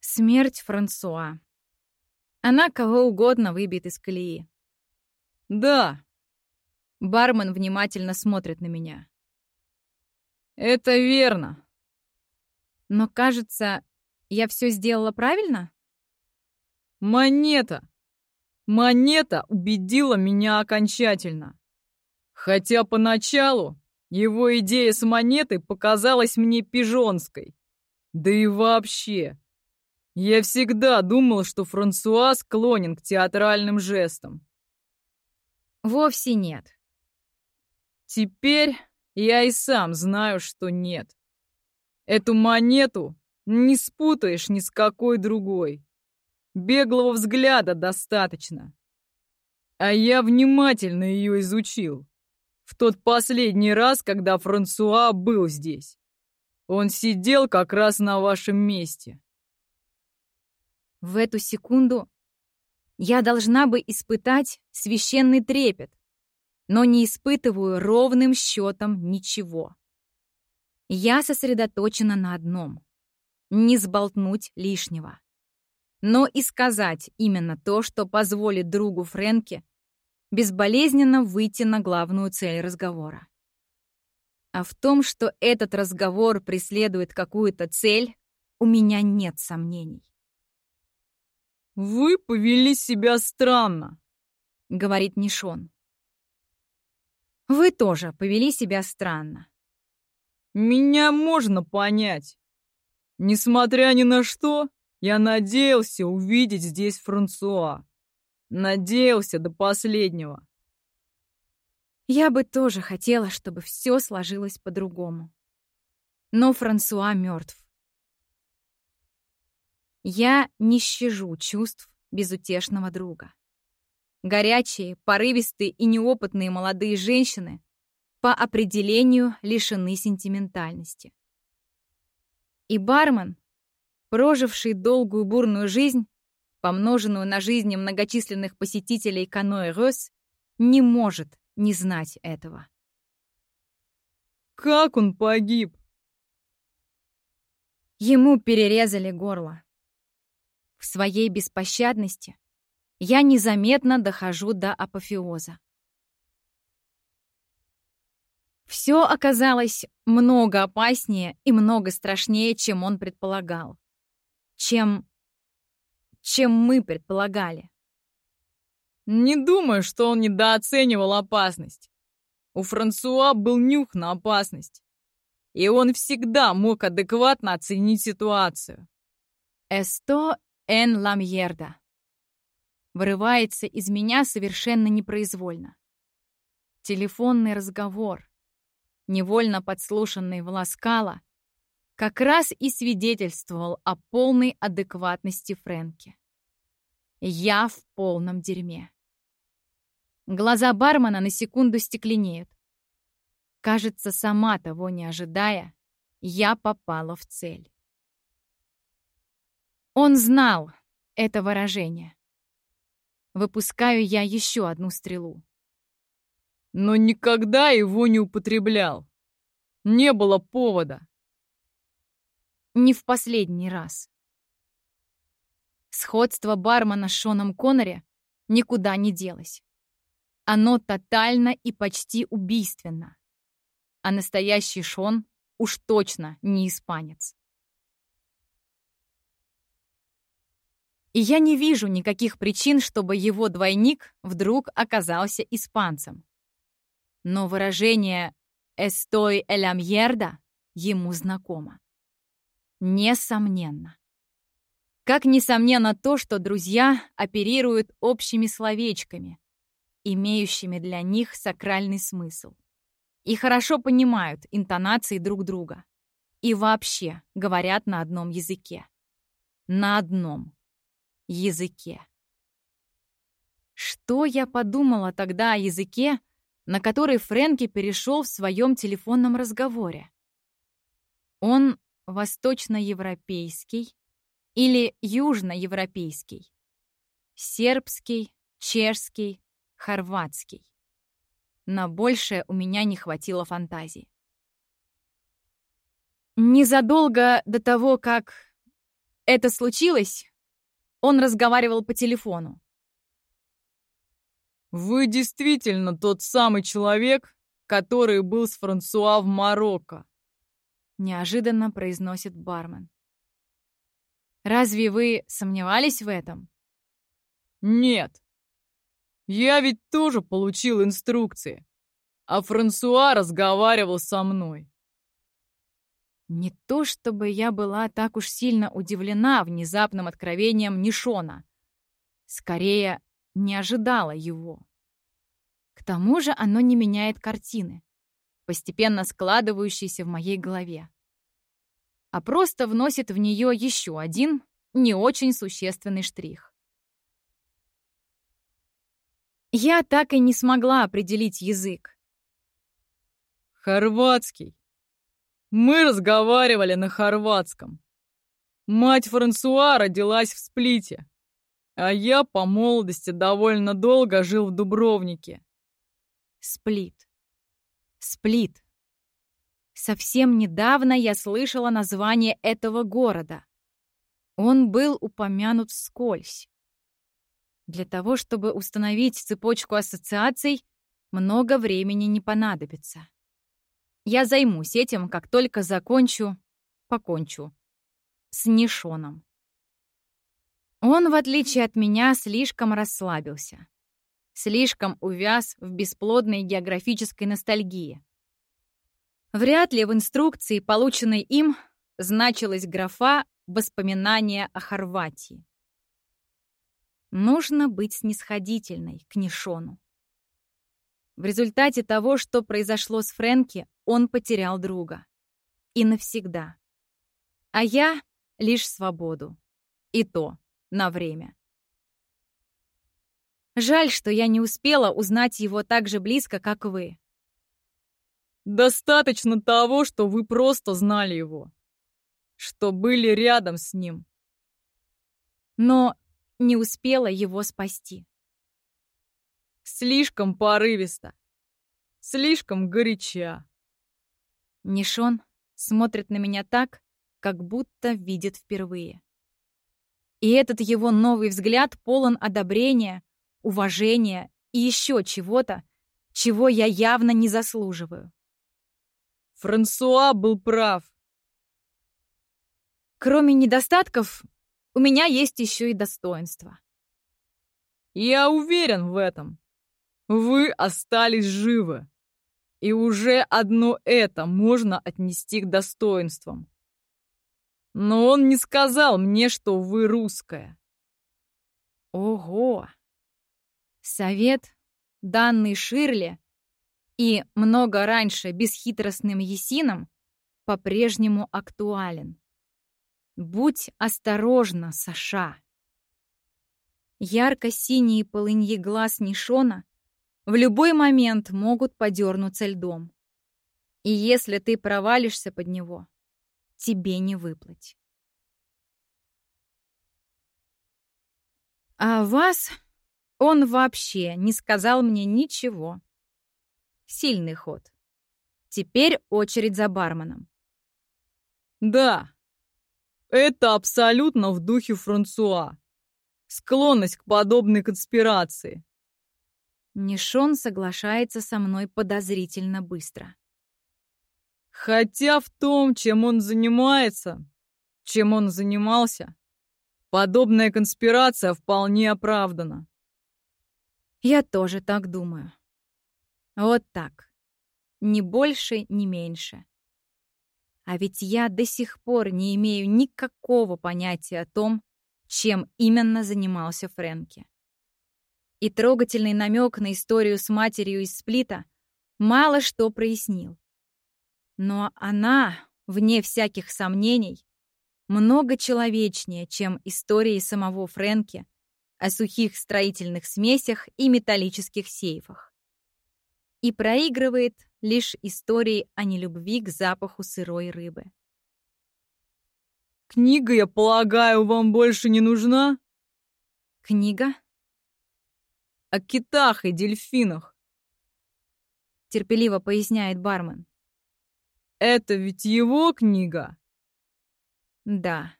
[SPEAKER 1] Смерть Франсуа. Она кого угодно выбьет из колеи.
[SPEAKER 2] Да.
[SPEAKER 1] Бармен внимательно смотрит на меня.
[SPEAKER 2] Это верно.
[SPEAKER 1] Но, кажется, я все сделала правильно?
[SPEAKER 2] Монета. Монета убедила меня окончательно. Хотя поначалу его идея с монетой показалась мне пижонской. Да и вообще, я всегда думал, что Франсуа склонен к театральным жестам.
[SPEAKER 1] Вовсе нет.
[SPEAKER 2] Теперь я и сам знаю, что нет. Эту монету не спутаешь ни с какой другой. Беглого взгляда достаточно. А я внимательно ее изучил. В тот последний раз, когда Франсуа был здесь. Он сидел как раз на вашем месте.
[SPEAKER 1] В эту секунду я должна бы испытать священный трепет, но не испытываю ровным счетом ничего. Я сосредоточена на одном — не сболтнуть лишнего. Но и сказать именно то, что позволит другу Фрэнке безболезненно выйти на главную цель разговора. А в том, что этот разговор преследует какую-то цель, у меня нет сомнений.
[SPEAKER 2] «Вы повели себя странно», —
[SPEAKER 1] говорит Нишон. «Вы тоже повели себя странно».
[SPEAKER 2] «Меня можно понять. Несмотря ни на что, я надеялся увидеть здесь Франсуа. Надеялся до последнего».
[SPEAKER 1] Я бы тоже хотела, чтобы все сложилось по-другому. Но Франсуа мертв. Я не щажу чувств безутешного друга. Горячие, порывистые и неопытные молодые женщины по определению лишены сентиментальности. И бармен, проживший долгую бурную жизнь, помноженную на жизни многочисленных посетителей каноэ Рос, не может не знать этого.
[SPEAKER 2] «Как он погиб?»
[SPEAKER 1] Ему перерезали горло. В своей беспощадности я незаметно дохожу до апофеоза. Все оказалось много опаснее и много страшнее, чем он предполагал. Чем... чем мы предполагали.
[SPEAKER 2] Не думаю, что он недооценивал опасность. У Франсуа был нюх на опасность. И он всегда мог адекватно оценить ситуацию.
[SPEAKER 1] «Эсто Эн Ламьерда. Вырывается из меня совершенно непроизвольно. Телефонный разговор, невольно подслушанный в Ласкала, как раз и свидетельствовал о полной адекватности Фрэнки. Я в полном дерьме. Глаза бармена на секунду стекленеют. Кажется, сама того не ожидая, я попала в цель. Он знал это выражение. Выпускаю я еще одну стрелу.
[SPEAKER 2] Но никогда его не употреблял. Не было повода.
[SPEAKER 1] Не в последний раз. Сходство бармена с Шоном Коннори никуда не делось. Оно тотально и почти убийственно. А настоящий Шон уж точно не испанец. И я не вижу никаких причин, чтобы его двойник вдруг оказался испанцем. Но выражение «эстой эля мьерда» ему знакомо. Несомненно. Как несомненно то, что друзья оперируют общими словечками, имеющими для них сакральный смысл. И хорошо понимают интонации друг друга. И вообще говорят на одном языке. На одном. языке. Что я подумала тогда о языке, на который Фрэнки перешел в своем телефонном разговоре? Он восточноевропейский или южноевропейский, сербский, чешский, хорватский. На большее у меня не хватило фантазии. Незадолго до того, как это случилось, он разговаривал по телефону.
[SPEAKER 2] «Вы действительно тот самый человек, который был с Франсуа в Марокко»,
[SPEAKER 1] неожиданно произносит бармен. «Разве вы сомневались в этом?»
[SPEAKER 2] «Нет. Я ведь тоже получил инструкции, а Франсуа разговаривал со мной.
[SPEAKER 1] Не то чтобы я была так уж сильно удивлена внезапным откровением Нишона. Скорее, не ожидала его. К тому же оно не меняет картины, постепенно складывающейся в моей голове, а просто вносит в нее еще один не очень существенный штрих. Я так и не смогла определить язык.
[SPEAKER 2] Хорватский. Мы разговаривали на хорватском. Мать Франсуа родилась в Сплите, а я по молодости довольно долго жил в Дубровнике.
[SPEAKER 1] Сплит. Сплит. Совсем недавно я слышала название этого города. Он был упомянут вскользь. Для того, чтобы установить цепочку ассоциаций, много времени не понадобится. Я займусь этим, как только закончу, покончу. С Нишоном. Он, в отличие от меня, слишком расслабился. Слишком увяз в бесплодной географической ностальгии. Вряд ли в инструкции, полученной им, значилась графа «Воспоминания о Хорватии». Нужно быть снисходительной к Нишону. В результате того, что произошло с Фрэнки, он потерял друга. И навсегда. А я — лишь свободу. И то на время. Жаль, что я не успела узнать его так же близко, как вы.
[SPEAKER 2] Достаточно того, что вы просто знали его. Что были рядом с ним.
[SPEAKER 1] Но не успела его спасти.
[SPEAKER 2] Слишком порывисто. Слишком горяча.
[SPEAKER 1] Нишон смотрит на меня так, как будто видит впервые. И этот его новый взгляд полон одобрения, уважения и еще чего-то, чего я явно не заслуживаю.
[SPEAKER 2] Франсуа был прав.
[SPEAKER 1] Кроме недостатков, у меня есть еще и достоинства.
[SPEAKER 2] Я уверен в этом. Вы остались живы. И уже одно это можно отнести к достоинствам. Но он не сказал мне, что вы русская.
[SPEAKER 1] Ого! Совет, данный Ширли и много раньше бесхитростным Есином, по-прежнему актуален. Будь осторожна, Саша. Ярко-синие полыньи глаз Нишона в любой момент могут подернуться льдом. И если ты провалишься под него, тебе не выплыть. А вас он вообще не сказал мне ничего. Сильный ход. Теперь очередь за барменом.
[SPEAKER 2] Да, это абсолютно в духе Франсуа. Склонность к подобной конспирации.
[SPEAKER 1] Нишон соглашается со мной подозрительно быстро.
[SPEAKER 2] Хотя в том, чем он занимается, чем он занимался, подобная конспирация вполне оправдана.
[SPEAKER 1] Я тоже так думаю. Вот так. Ни больше, ни меньше. А ведь я до сих пор не имею никакого понятия о том, чем именно занимался Фрэнки. И трогательный намек на историю с матерью из Сплита мало что прояснил. Но она, вне всяких сомнений, много человечнее, чем истории самого Фрэнки о сухих строительных смесях и металлических сейфах. И проигрывает лишь истории о нелюбви к запаху сырой рыбы.
[SPEAKER 2] «Книга, я полагаю, вам больше не нужна?»
[SPEAKER 1] «Книга?»
[SPEAKER 2] «О китах и дельфинах», —
[SPEAKER 1] терпеливо поясняет бармен.
[SPEAKER 2] «Это ведь его книга?»
[SPEAKER 1] Да.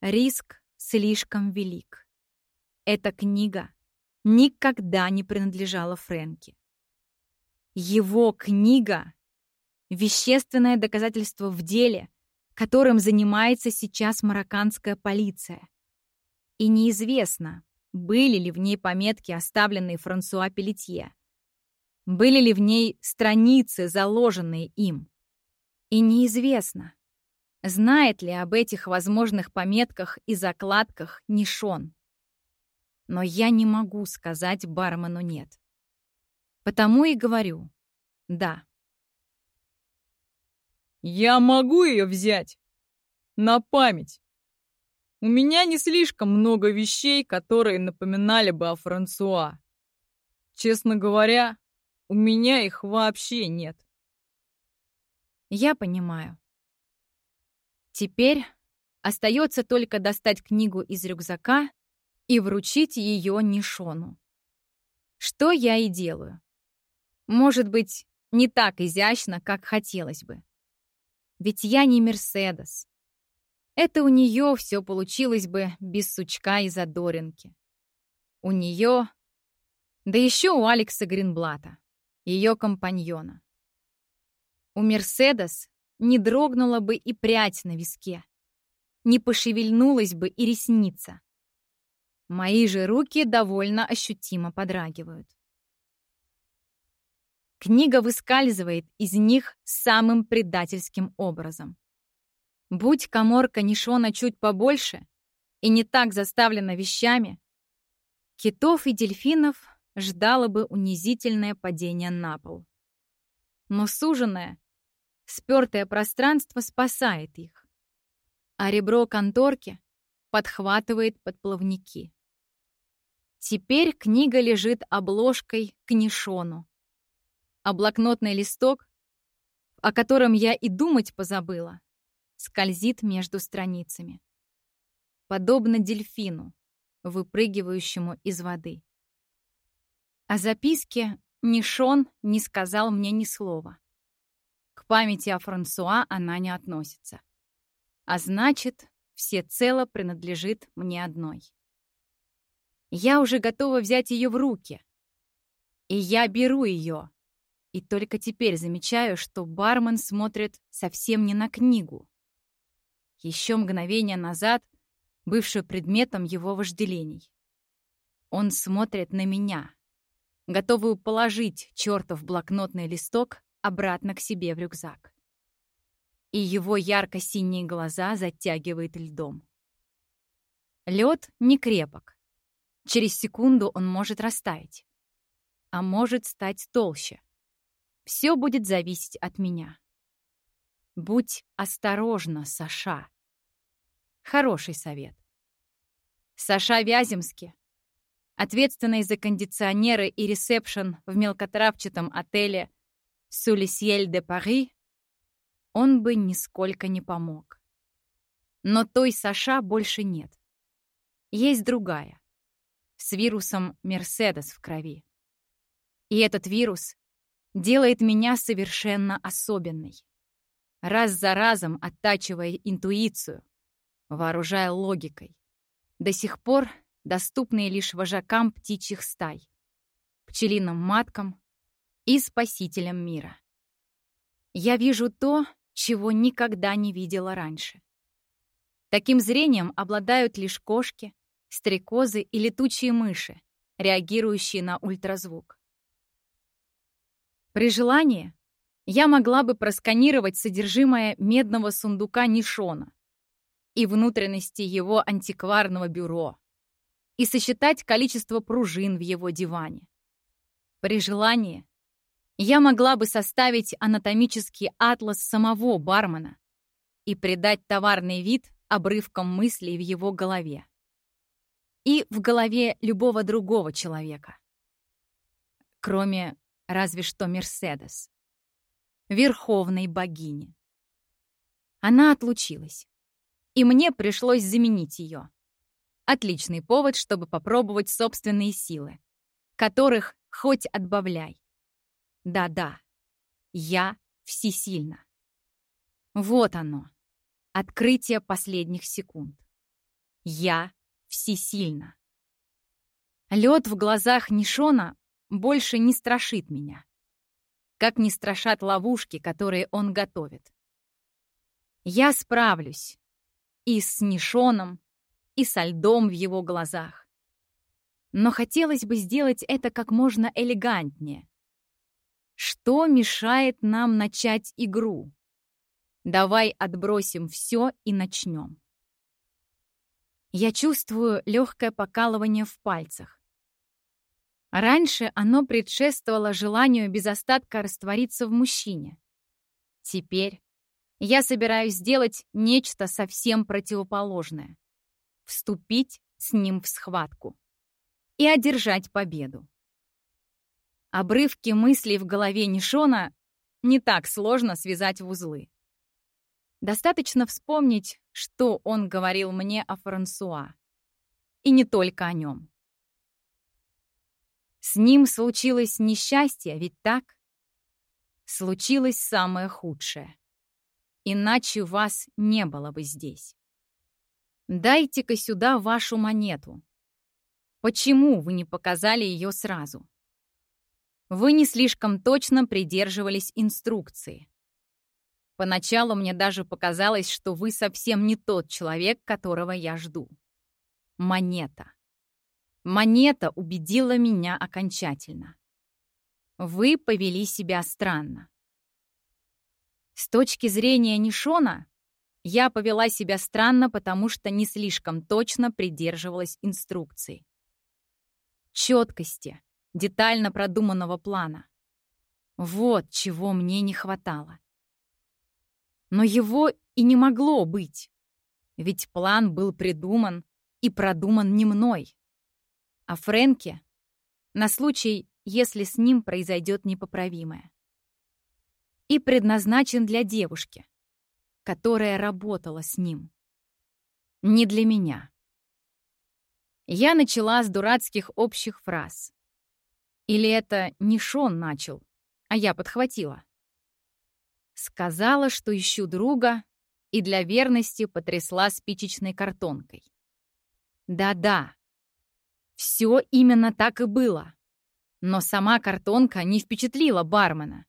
[SPEAKER 1] Риск слишком велик. Эта книга никогда не принадлежала Фрэнке. Его книга — вещественное доказательство в деле, которым занимается сейчас марокканская полиция. И неизвестно, были ли в ней пометки, оставленные Франсуа Пелетье. Были ли в ней страницы, заложенные им. И неизвестно, знает ли об этих возможных пометках и закладках Нишон. Но я не могу сказать бармену «нет». Потому и говорю «да».
[SPEAKER 2] «Я могу ее взять? На память. У меня не слишком много вещей, которые напоминали бы о Франсуа. Честно говоря, у меня их вообще нет».
[SPEAKER 1] Я понимаю. Теперь остается только достать книгу из рюкзака и вручить ее Нишону. Что я и делаю. Может быть, не так изящно, как хотелось бы. Ведь я не Мерседес. Это у нее все получилось бы без сучка и задоринки. У нее, да еще у Алекса Гринблата, ее компаньона. У Мерседес не дрогнула бы и прядь на виске, не пошевельнулась бы и ресница. Мои же руки довольно ощутимо подрагивают. Книга выскальзывает из них самым предательским образом. Будь коморка Нишона чуть побольше и не так заставлена вещами, китов и дельфинов ждало бы унизительное падение на пол. Но суженое, спертое пространство спасает их, а ребро конторки подхватывает подплавники. Теперь книга лежит обложкой к Нишону, а блокнотный листок, о котором я и думать позабыла, скользит между страницами. Подобно дельфину, выпрыгивающему из воды. О записке Нишон не сказал мне ни слова. К памяти о Франсуа она не относится. А значит, всецело принадлежит мне одной. Я уже готова взять ее в руки. И я беру ее, и только теперь замечаю, что бармен смотрит совсем не на книгу. Еще мгновение назад бывшую предметом его вожделений. Он смотрит на меня, готовую положить чертов блокнотный листок обратно к себе в рюкзак. И его ярко-синие глаза затягивает льдом. Лед не крепок. Через секунду он может растаять. А может стать толще. Все будет зависеть от меня. Будь осторожна, Саша. Хороший совет. Саша Вяземски, ответственный за кондиционеры и ресепшн в мелкотравчатом отеле Сулисьель де Пари, он бы нисколько не помог. Но той Саша больше нет. Есть другая, с вирусом Мерседес в крови. И этот вирус делает меня совершенно особенной. Раз за разом оттачивая интуицию, вооружая логикой, до сих пор доступные лишь вожакам птичьих стай, пчелиным маткам и спасителем мира. Я вижу то, чего никогда не видела раньше. Таким зрением обладают лишь кошки, стрекозы и летучие мыши, реагирующие на ультразвук. При желании я могла бы просканировать содержимое медного сундука Нишона и внутренности его антикварного бюро и сосчитать количество пружин в его диване. При желании я могла бы составить анатомический атлас самого бармена и придать товарный вид обрывкам мыслей в его голове. И в голове любого другого человека. Кроме разве что Мерседес. Верховной богини. Она отлучилась, и мне пришлось заменить ее. Отличный повод, чтобы попробовать собственные силы, которых хоть отбавляй. Да-да, я всесильна. Вот оно, открытие последних секунд. Я всесильна. Лед в глазах Нишона больше не страшит меня. Как не страшат ловушки, которые он готовит. Я справлюсь и с Нишоном, и со льдом в его глазах. Но хотелось бы сделать это как можно элегантнее. Что мешает нам начать игру? Давай отбросим все и начнем. Я чувствую легкое покалывание в пальцах. Раньше оно предшествовало желанию без остатка раствориться в мужчине. Теперь я собираюсь сделать нечто совсем противоположное. Вступить с ним в схватку и одержать победу. Обрывки мыслей в голове Нишона не так сложно связать в узлы. Достаточно вспомнить, что он говорил мне о Франсуа. И не только о нем. С ним случилось несчастье, ведь так? Случилось самое худшее. Иначе вас не было бы здесь. Дайте-ка сюда вашу монету. Почему вы не показали ее сразу? Вы не слишком точно придерживались инструкции. Поначалу мне даже показалось, что вы совсем не тот человек, которого я жду. Монета. Монета убедила меня окончательно. Вы повели себя странно. С точки зрения Нишона, я повела себя странно, потому что не слишком точно придерживалась инструкции. Четкости, детально продуманного плана. Вот чего мне не хватало. Но его и не могло быть. Ведь план был придуман и продуман не мной, а Фрэнке на случай, если с ним произойдет непоправимое. И предназначен для девушки, которая работала с ним. Не для меня. Я начала с дурацких общих фраз. Или это не Шон начал, а я подхватила. Сказала, что ищу друга, и для верности потрясла спичечной картонкой. Да-да, все именно так и было. Но сама картонка не впечатлила бармена.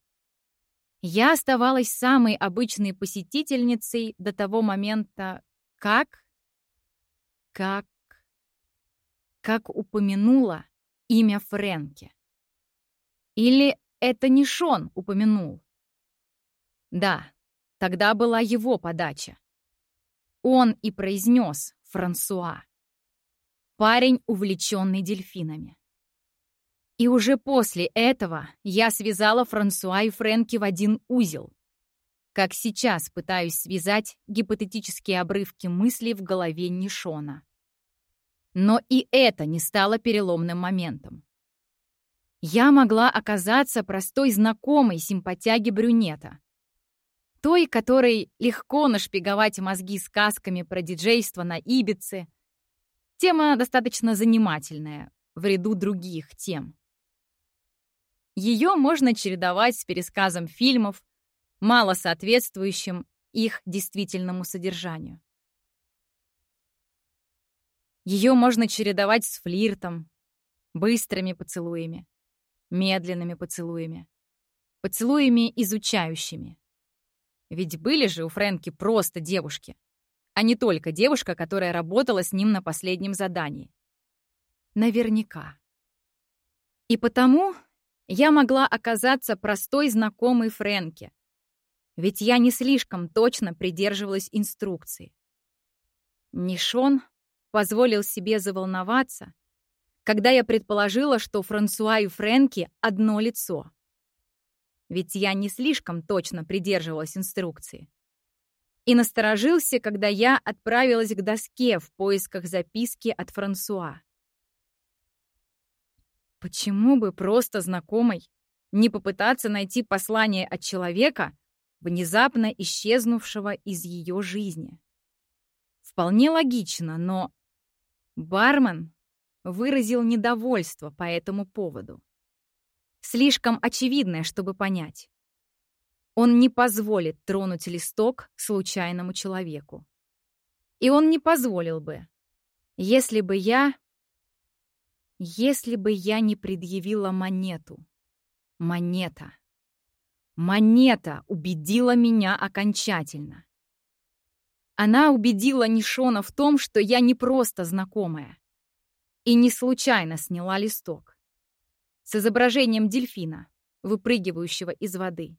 [SPEAKER 1] Я оставалась самой обычной посетительницей до того момента, как... как... как упомянула имя Фрэнки. Или это не Шон упомянул? Да, тогда была его подача. Он и произнес Франсуа. Парень, увлеченный дельфинами. И уже после этого я связала Франсуа и Фрэнки в один узел. Как сейчас пытаюсь связать гипотетические обрывки мыслей в голове Нишона. Но и это не стало переломным моментом. Я могла оказаться простой знакомой симпатяги брюнета. Той, которой легко нашпиговать мозги сказками про диджейство на Ибице. Тема достаточно занимательная, в ряду других тем. Ее можно чередовать с пересказом фильмов, мало соответствующим их действительному содержанию. Ее можно чередовать с флиртом, быстрыми поцелуями, медленными поцелуями, поцелуями изучающими. Ведь были же у Фрэнки просто девушки, а не только девушка, которая работала с ним на последнем задании. Наверняка. И потому я могла оказаться простой знакомой Фрэнки, ведь я не слишком точно придерживалась инструкции. Нишон позволил себе заволноваться, когда я предположила, что Франсуа и Фрэнки — одно лицо. Ведь я не слишком точно придерживалась инструкции. и насторожился, когда я отправилась к доске в поисках записки от Франсуа. Почему бы просто знакомой не попытаться найти послание от человека, внезапно исчезнувшего из ее жизни? Вполне логично, но бармен выразил недовольство по этому поводу. Слишком очевидное, чтобы понять. Он не позволит тронуть листок случайному человеку. И он не позволил бы, если бы я... Если бы я не предъявила монету. Монета. Монета убедила меня окончательно. Она убедила Нишона в том, что я не просто знакомая. И не случайно сняла листок. С изображением дельфина, выпрыгивающего из воды.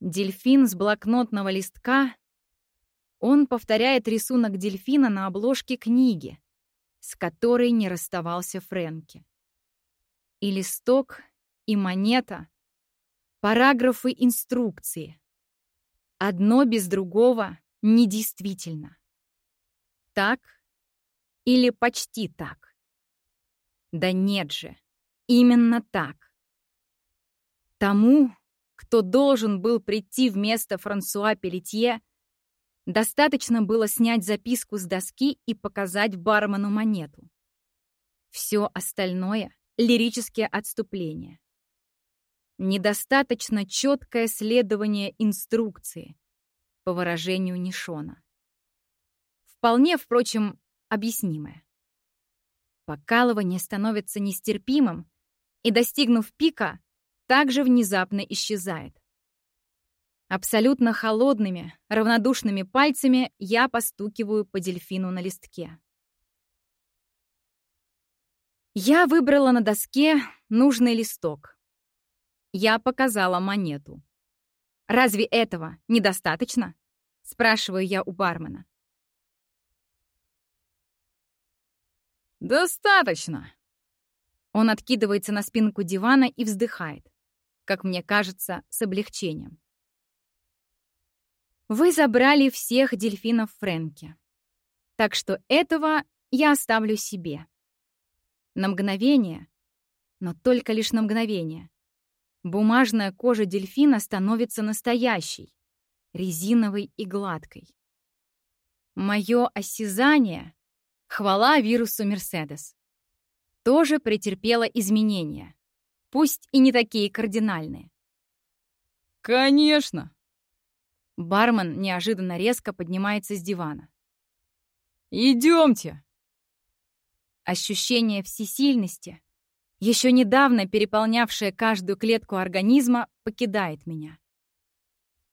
[SPEAKER 1] Дельфин с блокнотного листка. Он повторяет рисунок дельфина на обложке книги, с которой не расставался Фрэнки. И листок, и монета — параграфы инструкции. Одно без другого недействительно. Так или почти так? Да нет же, именно так. Тому, кто должен был прийти вместо Франсуа Пелетье, достаточно было снять записку с доски и показать бармену монету. Все остальное — лирические отступления. Недостаточно четкое следование инструкции, по выражению Нишона. Вполне, впрочем, объяснимое. Покалывание становится нестерпимым, и, достигнув пика, также внезапно исчезает. Абсолютно холодными, равнодушными пальцами я постукиваю по дельфину на листке. Я выбрала на доске нужный листок. Я показала монету. «Разве этого недостаточно?» — спрашиваю я у бармена.
[SPEAKER 2] «Достаточно!» Он откидывается на спинку дивана и вздыхает как мне кажется, с облегчением. Вы забрали всех дельфинов Фрэнки. Так что этого я оставлю себе. На мгновение, но только лишь на мгновение, бумажная кожа дельфина становится настоящей, резиновой и гладкой. Мое осязание, хвала вирусу Мерседес, тоже претерпело изменения пусть и не такие кардинальные.
[SPEAKER 3] «Конечно!»
[SPEAKER 1] Бармен неожиданно резко поднимается с дивана.
[SPEAKER 3] «Идемте!»
[SPEAKER 1] Ощущение всесильности, еще недавно переполнявшее каждую клетку организма, покидает меня.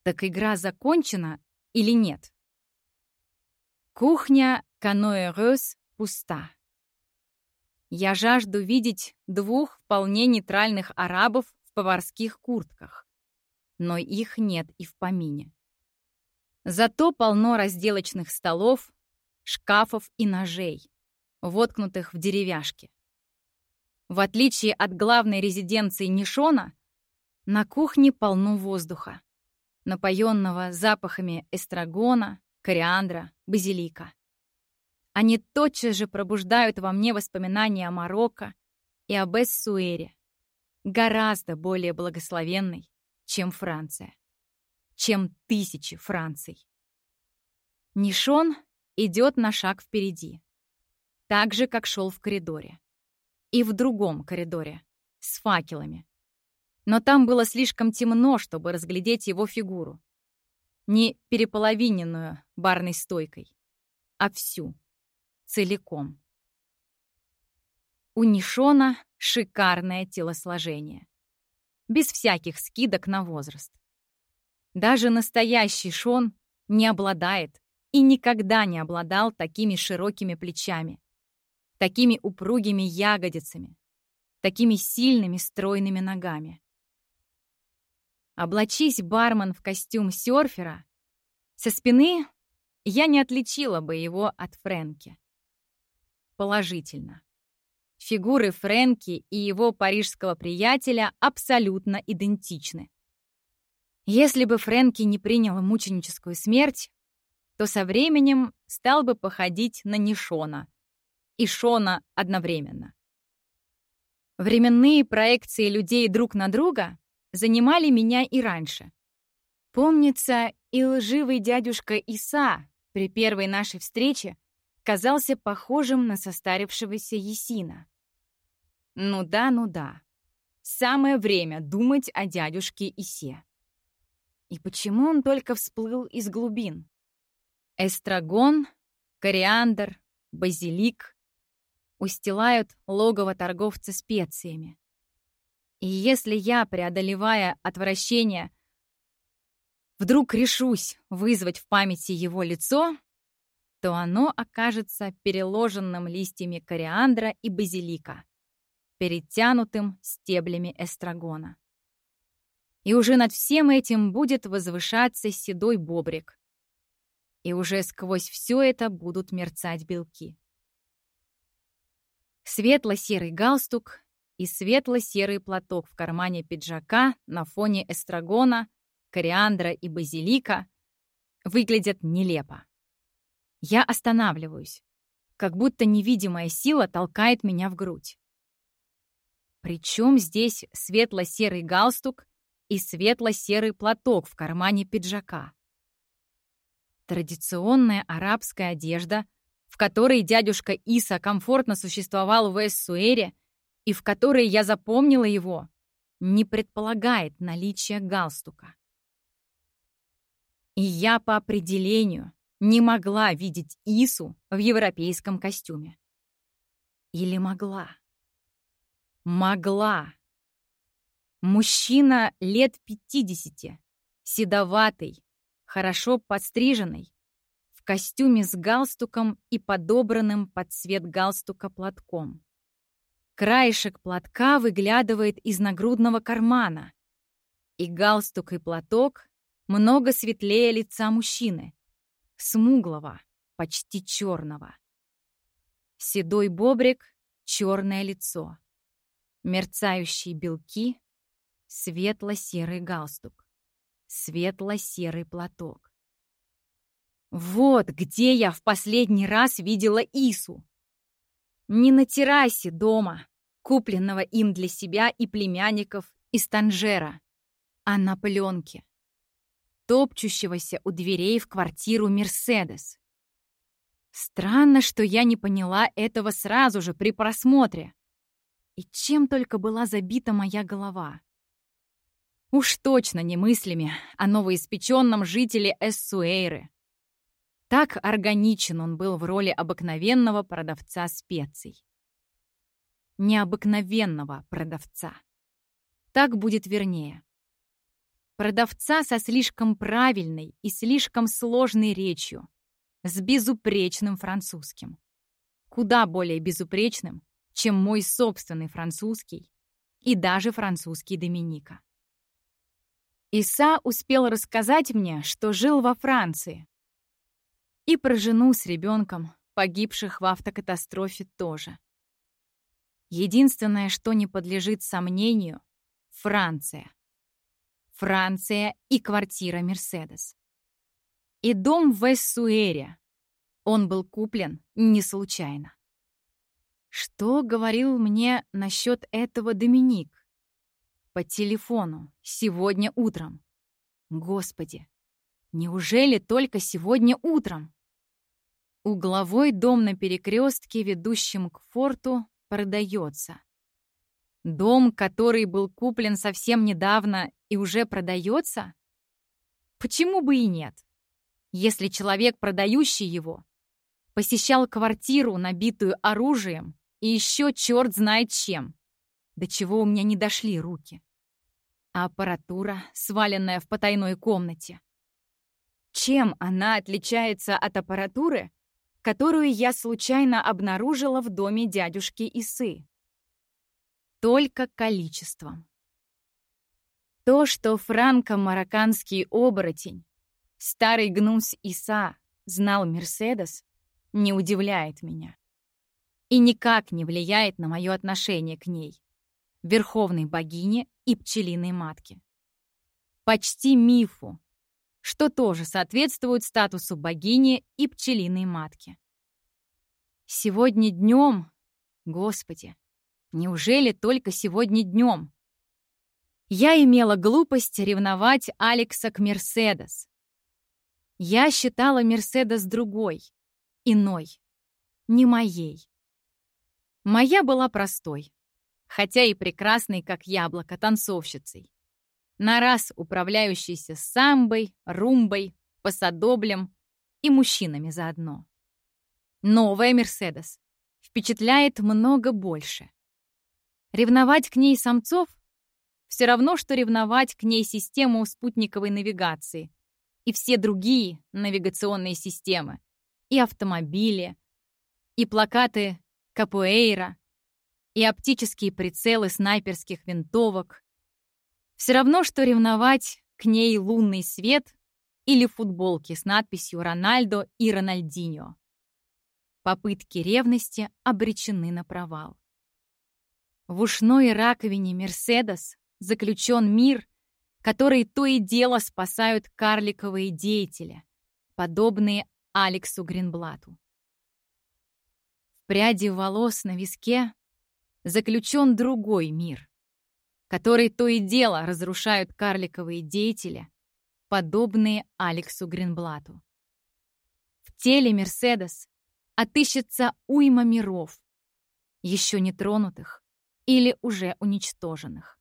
[SPEAKER 1] Так игра закончена или нет? Кухня Каноэ-Рёс пуста. Я жажду видеть двух вполне нейтральных арабов в поварских куртках. Но их нет и в помине. Зато полно разделочных столов, шкафов и ножей, воткнутых в деревяшки. В отличие от главной резиденции Нишона, на кухне полно воздуха, напоенного запахами эстрагона, кориандра, базилика. Они тотчас же пробуждают во мне воспоминания о Марокко и об Эссуэре, гораздо более благословенной, чем Франция, чем тысячи Франций. Нишон идет на шаг впереди, так же, как шел в коридоре. И в другом коридоре, с факелами. Но там было слишком темно, чтобы разглядеть его фигуру. Не переполовиненную барной стойкой, а всю целиком. У Нишона шикарное телосложение. Без всяких скидок на возраст. Даже настоящий Шон не обладает и никогда не обладал такими широкими плечами, такими упругими ягодицами, такими сильными стройными ногами. Облачись бармен в костюм серфера, со спины я не отличила бы его от Фрэнки положительно. Фигуры Фрэнки и его парижского приятеля абсолютно идентичны. Если бы Фрэнки не принял мученическую смерть, то со временем стал бы походить на Нишона и Шона одновременно. Временные проекции людей друг на друга занимали меня и раньше. Помнится, и лживый дядюшка Иса при первой нашей встрече казался похожим на состарившегося Есина. Ну да, ну да. Самое время думать о дядюшке Исе. И почему он только всплыл из глубин? Эстрагон, кориандр, базилик устилают логово торговца специями. И если я, преодолевая отвращение, вдруг решусь вызвать в памяти его лицо, то оно окажется переложенным листьями кориандра и базилика, перетянутым стеблями эстрагона. И уже над всем этим будет возвышаться седой бобрик. И уже сквозь все это будут мерцать белки. Светло-серый галстук и светло-серый платок в кармане пиджака на фоне эстрагона, кориандра и базилика выглядят нелепо. Я останавливаюсь, как будто невидимая сила толкает меня в грудь. Причем здесь светло-серый галстук и светло-серый платок в кармане пиджака? Традиционная арабская одежда — в которой дядюшка Иса комфортно существовал в Эссуэре и в которой я запомнила его, не предполагает наличие галстука. И я по определению не могла видеть Ису в европейском костюме. Или могла? Могла. Мужчина лет пятидесяти, седоватый, хорошо подстриженный, костюме с галстуком и подобранным под цвет галстука платком. Краешек платка выглядывает из нагрудного кармана, и галстук и платок много светлее лица мужчины, смуглого, почти черного. Седой бобрик — черное лицо, мерцающие белки — светло-серый галстук, светло-серый платок. Вот где я в последний раз видела Ису. Не на террасе дома, купленного им для себя и племянников из Танжера, а на пленке, топчущегося у дверей в квартиру Мерседес. Странно, что я не поняла этого сразу же при просмотре. И чем только была забита моя голова. Уж точно не мыслями о новоиспеченном жителе Эссуэйры, так органичен он был в роли обыкновенного продавца специй. Необыкновенного продавца. Так будет вернее. Продавца со слишком правильной и слишком сложной речью, с безупречным французским. Куда более безупречным, чем мой собственный французский и даже французский Доминика. Иса успел рассказать мне, что жил во Франции, и про жену с ребенком, погибших в автокатастрофе тоже. Единственное, что не подлежит сомнению — Франция. Франция и квартира Мерседес. И дом в Эссуэре. Он был куплен не случайно. Что говорил мне насчет этого Доминик? По телефону, сегодня утром. Господи, неужели только сегодня утром? Угловой дом на перекрестке, ведущем к форту, продается. Дом, который был куплен совсем недавно и уже продается? Почему бы и нет? Если человек, продающий его, посещал квартиру, набитую оружием, и еще черт знает чем, до чего у меня не дошли руки. Аппаратура, сваленная в потайной комнате. Чем она отличается от аппаратуры, которую я случайно обнаружила в доме дядюшки Исы. Только количеством. То, что франко-марокканский оборотень, старый гнус Иса, знал Мерседес, не удивляет меня. И никак не влияет на мое отношение к ней, верховной богине и пчелиной матке. почти мифу, что тоже соответствует статусу богини и пчелиной матки. Сегодня днем, Господи, неужели только сегодня днем? Я имела глупость ревновать Алекса к Мерседес. Я считала Мерседес другой, иной, не моей. Моя была простой, хотя и прекрасной, как яблоко, танцовщицей. На раз управляющейся самбой, румбой, посадоблем и мужчинами заодно. Новая Мерседес впечатляет много больше. Ревновать к ней самцов все равно, что ревновать к ней систему спутниковой навигации и все другие навигационные системы, и автомобили, и плакаты капуэйра, и оптические прицелы снайперских винтовок. Все равно, что ревновать к ней лунный свет или футболки с надписью «Рональдо» и «Рональдиньо». Попытки ревности обречены на провал. В ушной раковине «Мерседес» заключен мир, который то и дело спасают карликовые деятели, подобные Алексу Гринблату. В пряди волос на виске заключен другой мир, который то и дело разрушают карликовые деятели, подобные Алексу Гринблату. В теле Мерседес отыщется уйма миров, еще не тронутых или уже уничтоженных.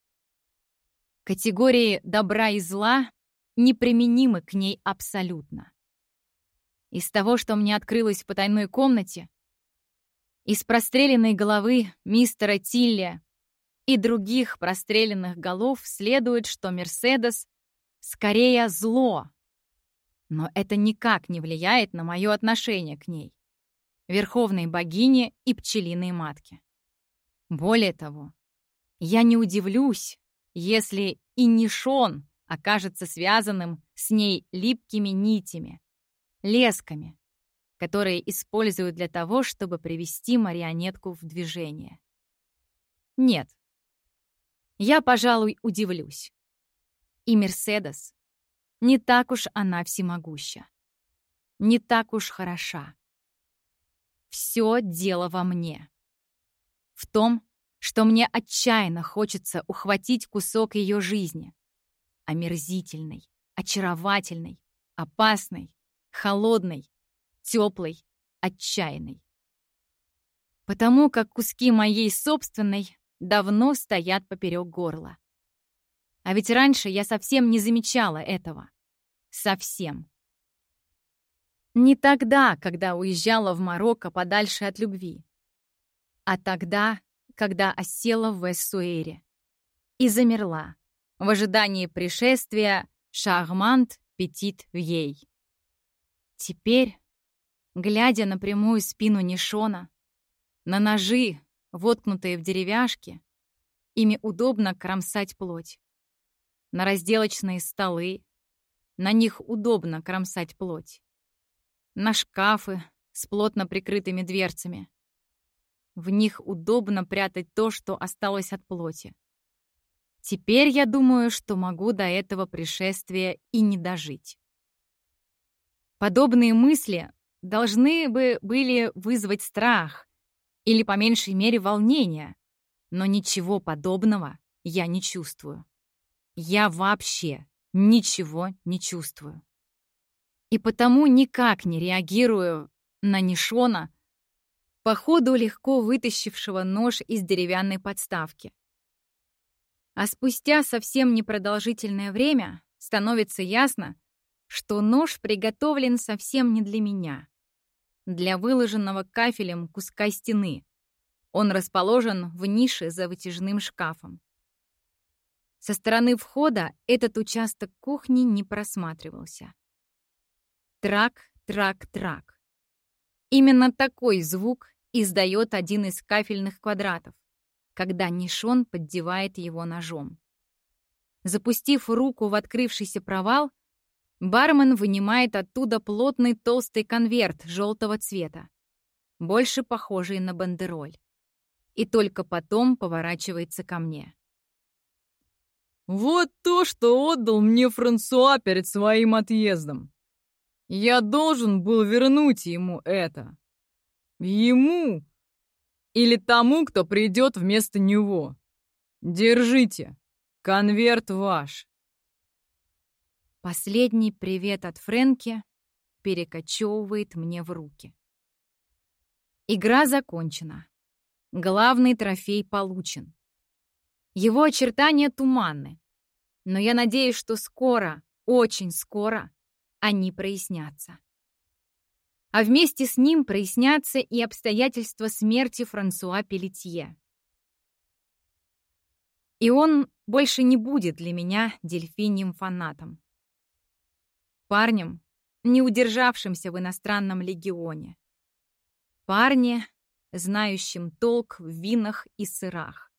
[SPEAKER 1] Категории добра и зла неприменимы к ней абсолютно. Из того, что мне открылось в потайной комнате, из простреленной головы мистера Тилля и других простреленных голов следует, что Мерседес скорее зло. Но это никак не влияет на мое отношение к ней, верховной богине и пчелиной матке. Более того, я не удивлюсь, если и Нишон окажется связанным с ней липкими нитями, лесками, которые используют для того, чтобы привести марионетку в движение. Нет. Я, пожалуй, удивлюсь. И Мерседес не так уж она всемогуща. Не так уж хороша. Все дело во мне. В том, что мне отчаянно хочется ухватить кусок ее жизни. Омерзительной, очаровательной, опасной, холодной, теплой, отчаянной. Потому как куски моей собственной давно стоят поперек горла. А ведь раньше я совсем не замечала этого. Совсем. Не тогда, когда уезжала в Марокко подальше от любви. А тогда, когда осела в Эссуэре. И замерла в ожидании пришествия Шармант Петит Вьей. Теперь, глядя на прямую спину Нишона, на ножи, воткнутые в деревяшки, ими удобно кромсать плоть. На разделочные столы, на них удобно кромсать плоть. На шкафы с плотно прикрытыми дверцами. В них удобно прятать то, что осталось от плоти. Теперь я думаю, что могу до этого пришествия и не дожить. Подобные мысли должны бы были вызвать страх или, по меньшей мере, волнение, но ничего подобного я не чувствую. Я вообще ничего не чувствую. И потому никак не реагирую на Нишона, по ходу легко вытащившего нож из деревянной подставки. А спустя совсем непродолжительное время становится ясно, что нож приготовлен совсем не для меня. Для выложенного кафелем куска стены. Он расположен в нише за вытяжным шкафом. Со стороны входа этот участок кухни не просматривался. Трак, трак, трак. Именно такой звук издает один из кафельных квадратов, когда Нишон поддевает его ножом. Запустив руку в открывшийся провал, бармен вынимает оттуда плотный толстый конверт желтого цвета, больше похожий на бандероль, и только потом поворачивается ко мне.
[SPEAKER 2] Вот то, что отдал мне Франсуа перед своим отъездом. Я должен был вернуть ему это. Ему или тому, кто придет вместо него. Держите, конверт ваш.
[SPEAKER 1] Последний привет от Фрэнки перекочевывает мне в руки. Игра закончена. Главный трофей получен. Его очертания туманны, но я надеюсь, что скоро, очень скоро они прояснятся. А вместе с ним прояснятся и обстоятельства смерти Франсуа Пелетье. И он больше не будет для меня дельфиньим фанатом. Парнем, не удержавшимся в иностранном легионе. Парне, знающим толк в винах и сырах.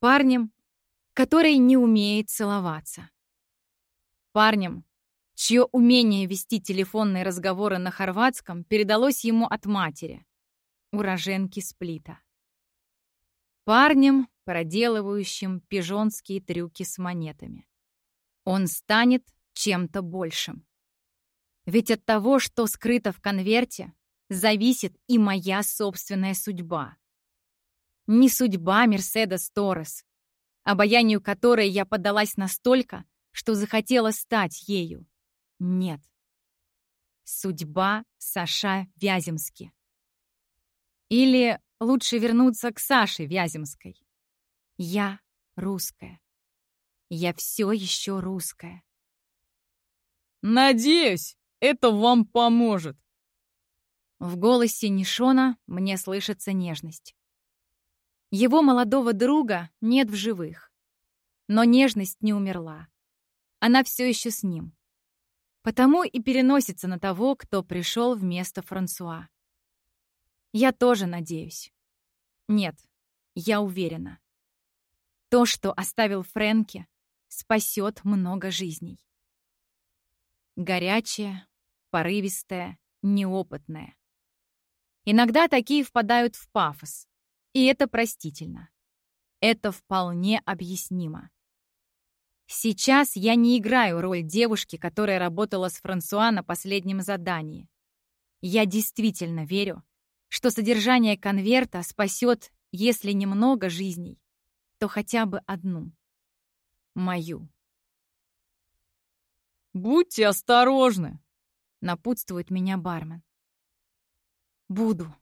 [SPEAKER 1] Парнем, который не умеет целоваться. Парнем, чье умение вести телефонные разговоры на хорватском передалось ему от матери, уроженки Сплита. Парнем, проделывающим пижонские трюки с монетами. Он станет чем-то большим. Ведь от того, что скрыто в конверте, зависит и моя собственная судьба. Не судьба Мерседес Торрес, обаянию которой я поддалась настолько, что захотела стать ею. Нет. Судьба Саша Вяземски. Или лучше вернуться к Саше Вяземской. Я русская. Я все еще русская.
[SPEAKER 2] Надеюсь, это вам поможет.
[SPEAKER 1] В голосе Нишона мне слышится нежность. Его молодого друга нет в живых. Но нежность не умерла. Она все еще с ним. Потому и переносится на того, кто пришел вместо Франсуа. Я тоже надеюсь. Нет, я уверена. То, что оставил Фрэнки, спасет много жизней. Горячая, порывистая, неопытная. Иногда такие впадают в пафос, и это простительно. Это вполне объяснимо. Сейчас я не играю роль девушки, которая работала с Франсуа на последнем задании. Я действительно верю, что содержание конверта спасет, если немного жизней, то хотя бы одну. Мою.
[SPEAKER 2] «Будьте осторожны!»
[SPEAKER 1] — напутствует меня бармен. «Буду».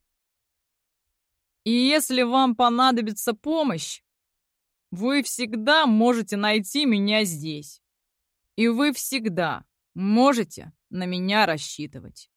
[SPEAKER 2] «И если вам понадобится помощь, вы всегда можете найти меня здесь. И вы всегда можете на меня рассчитывать».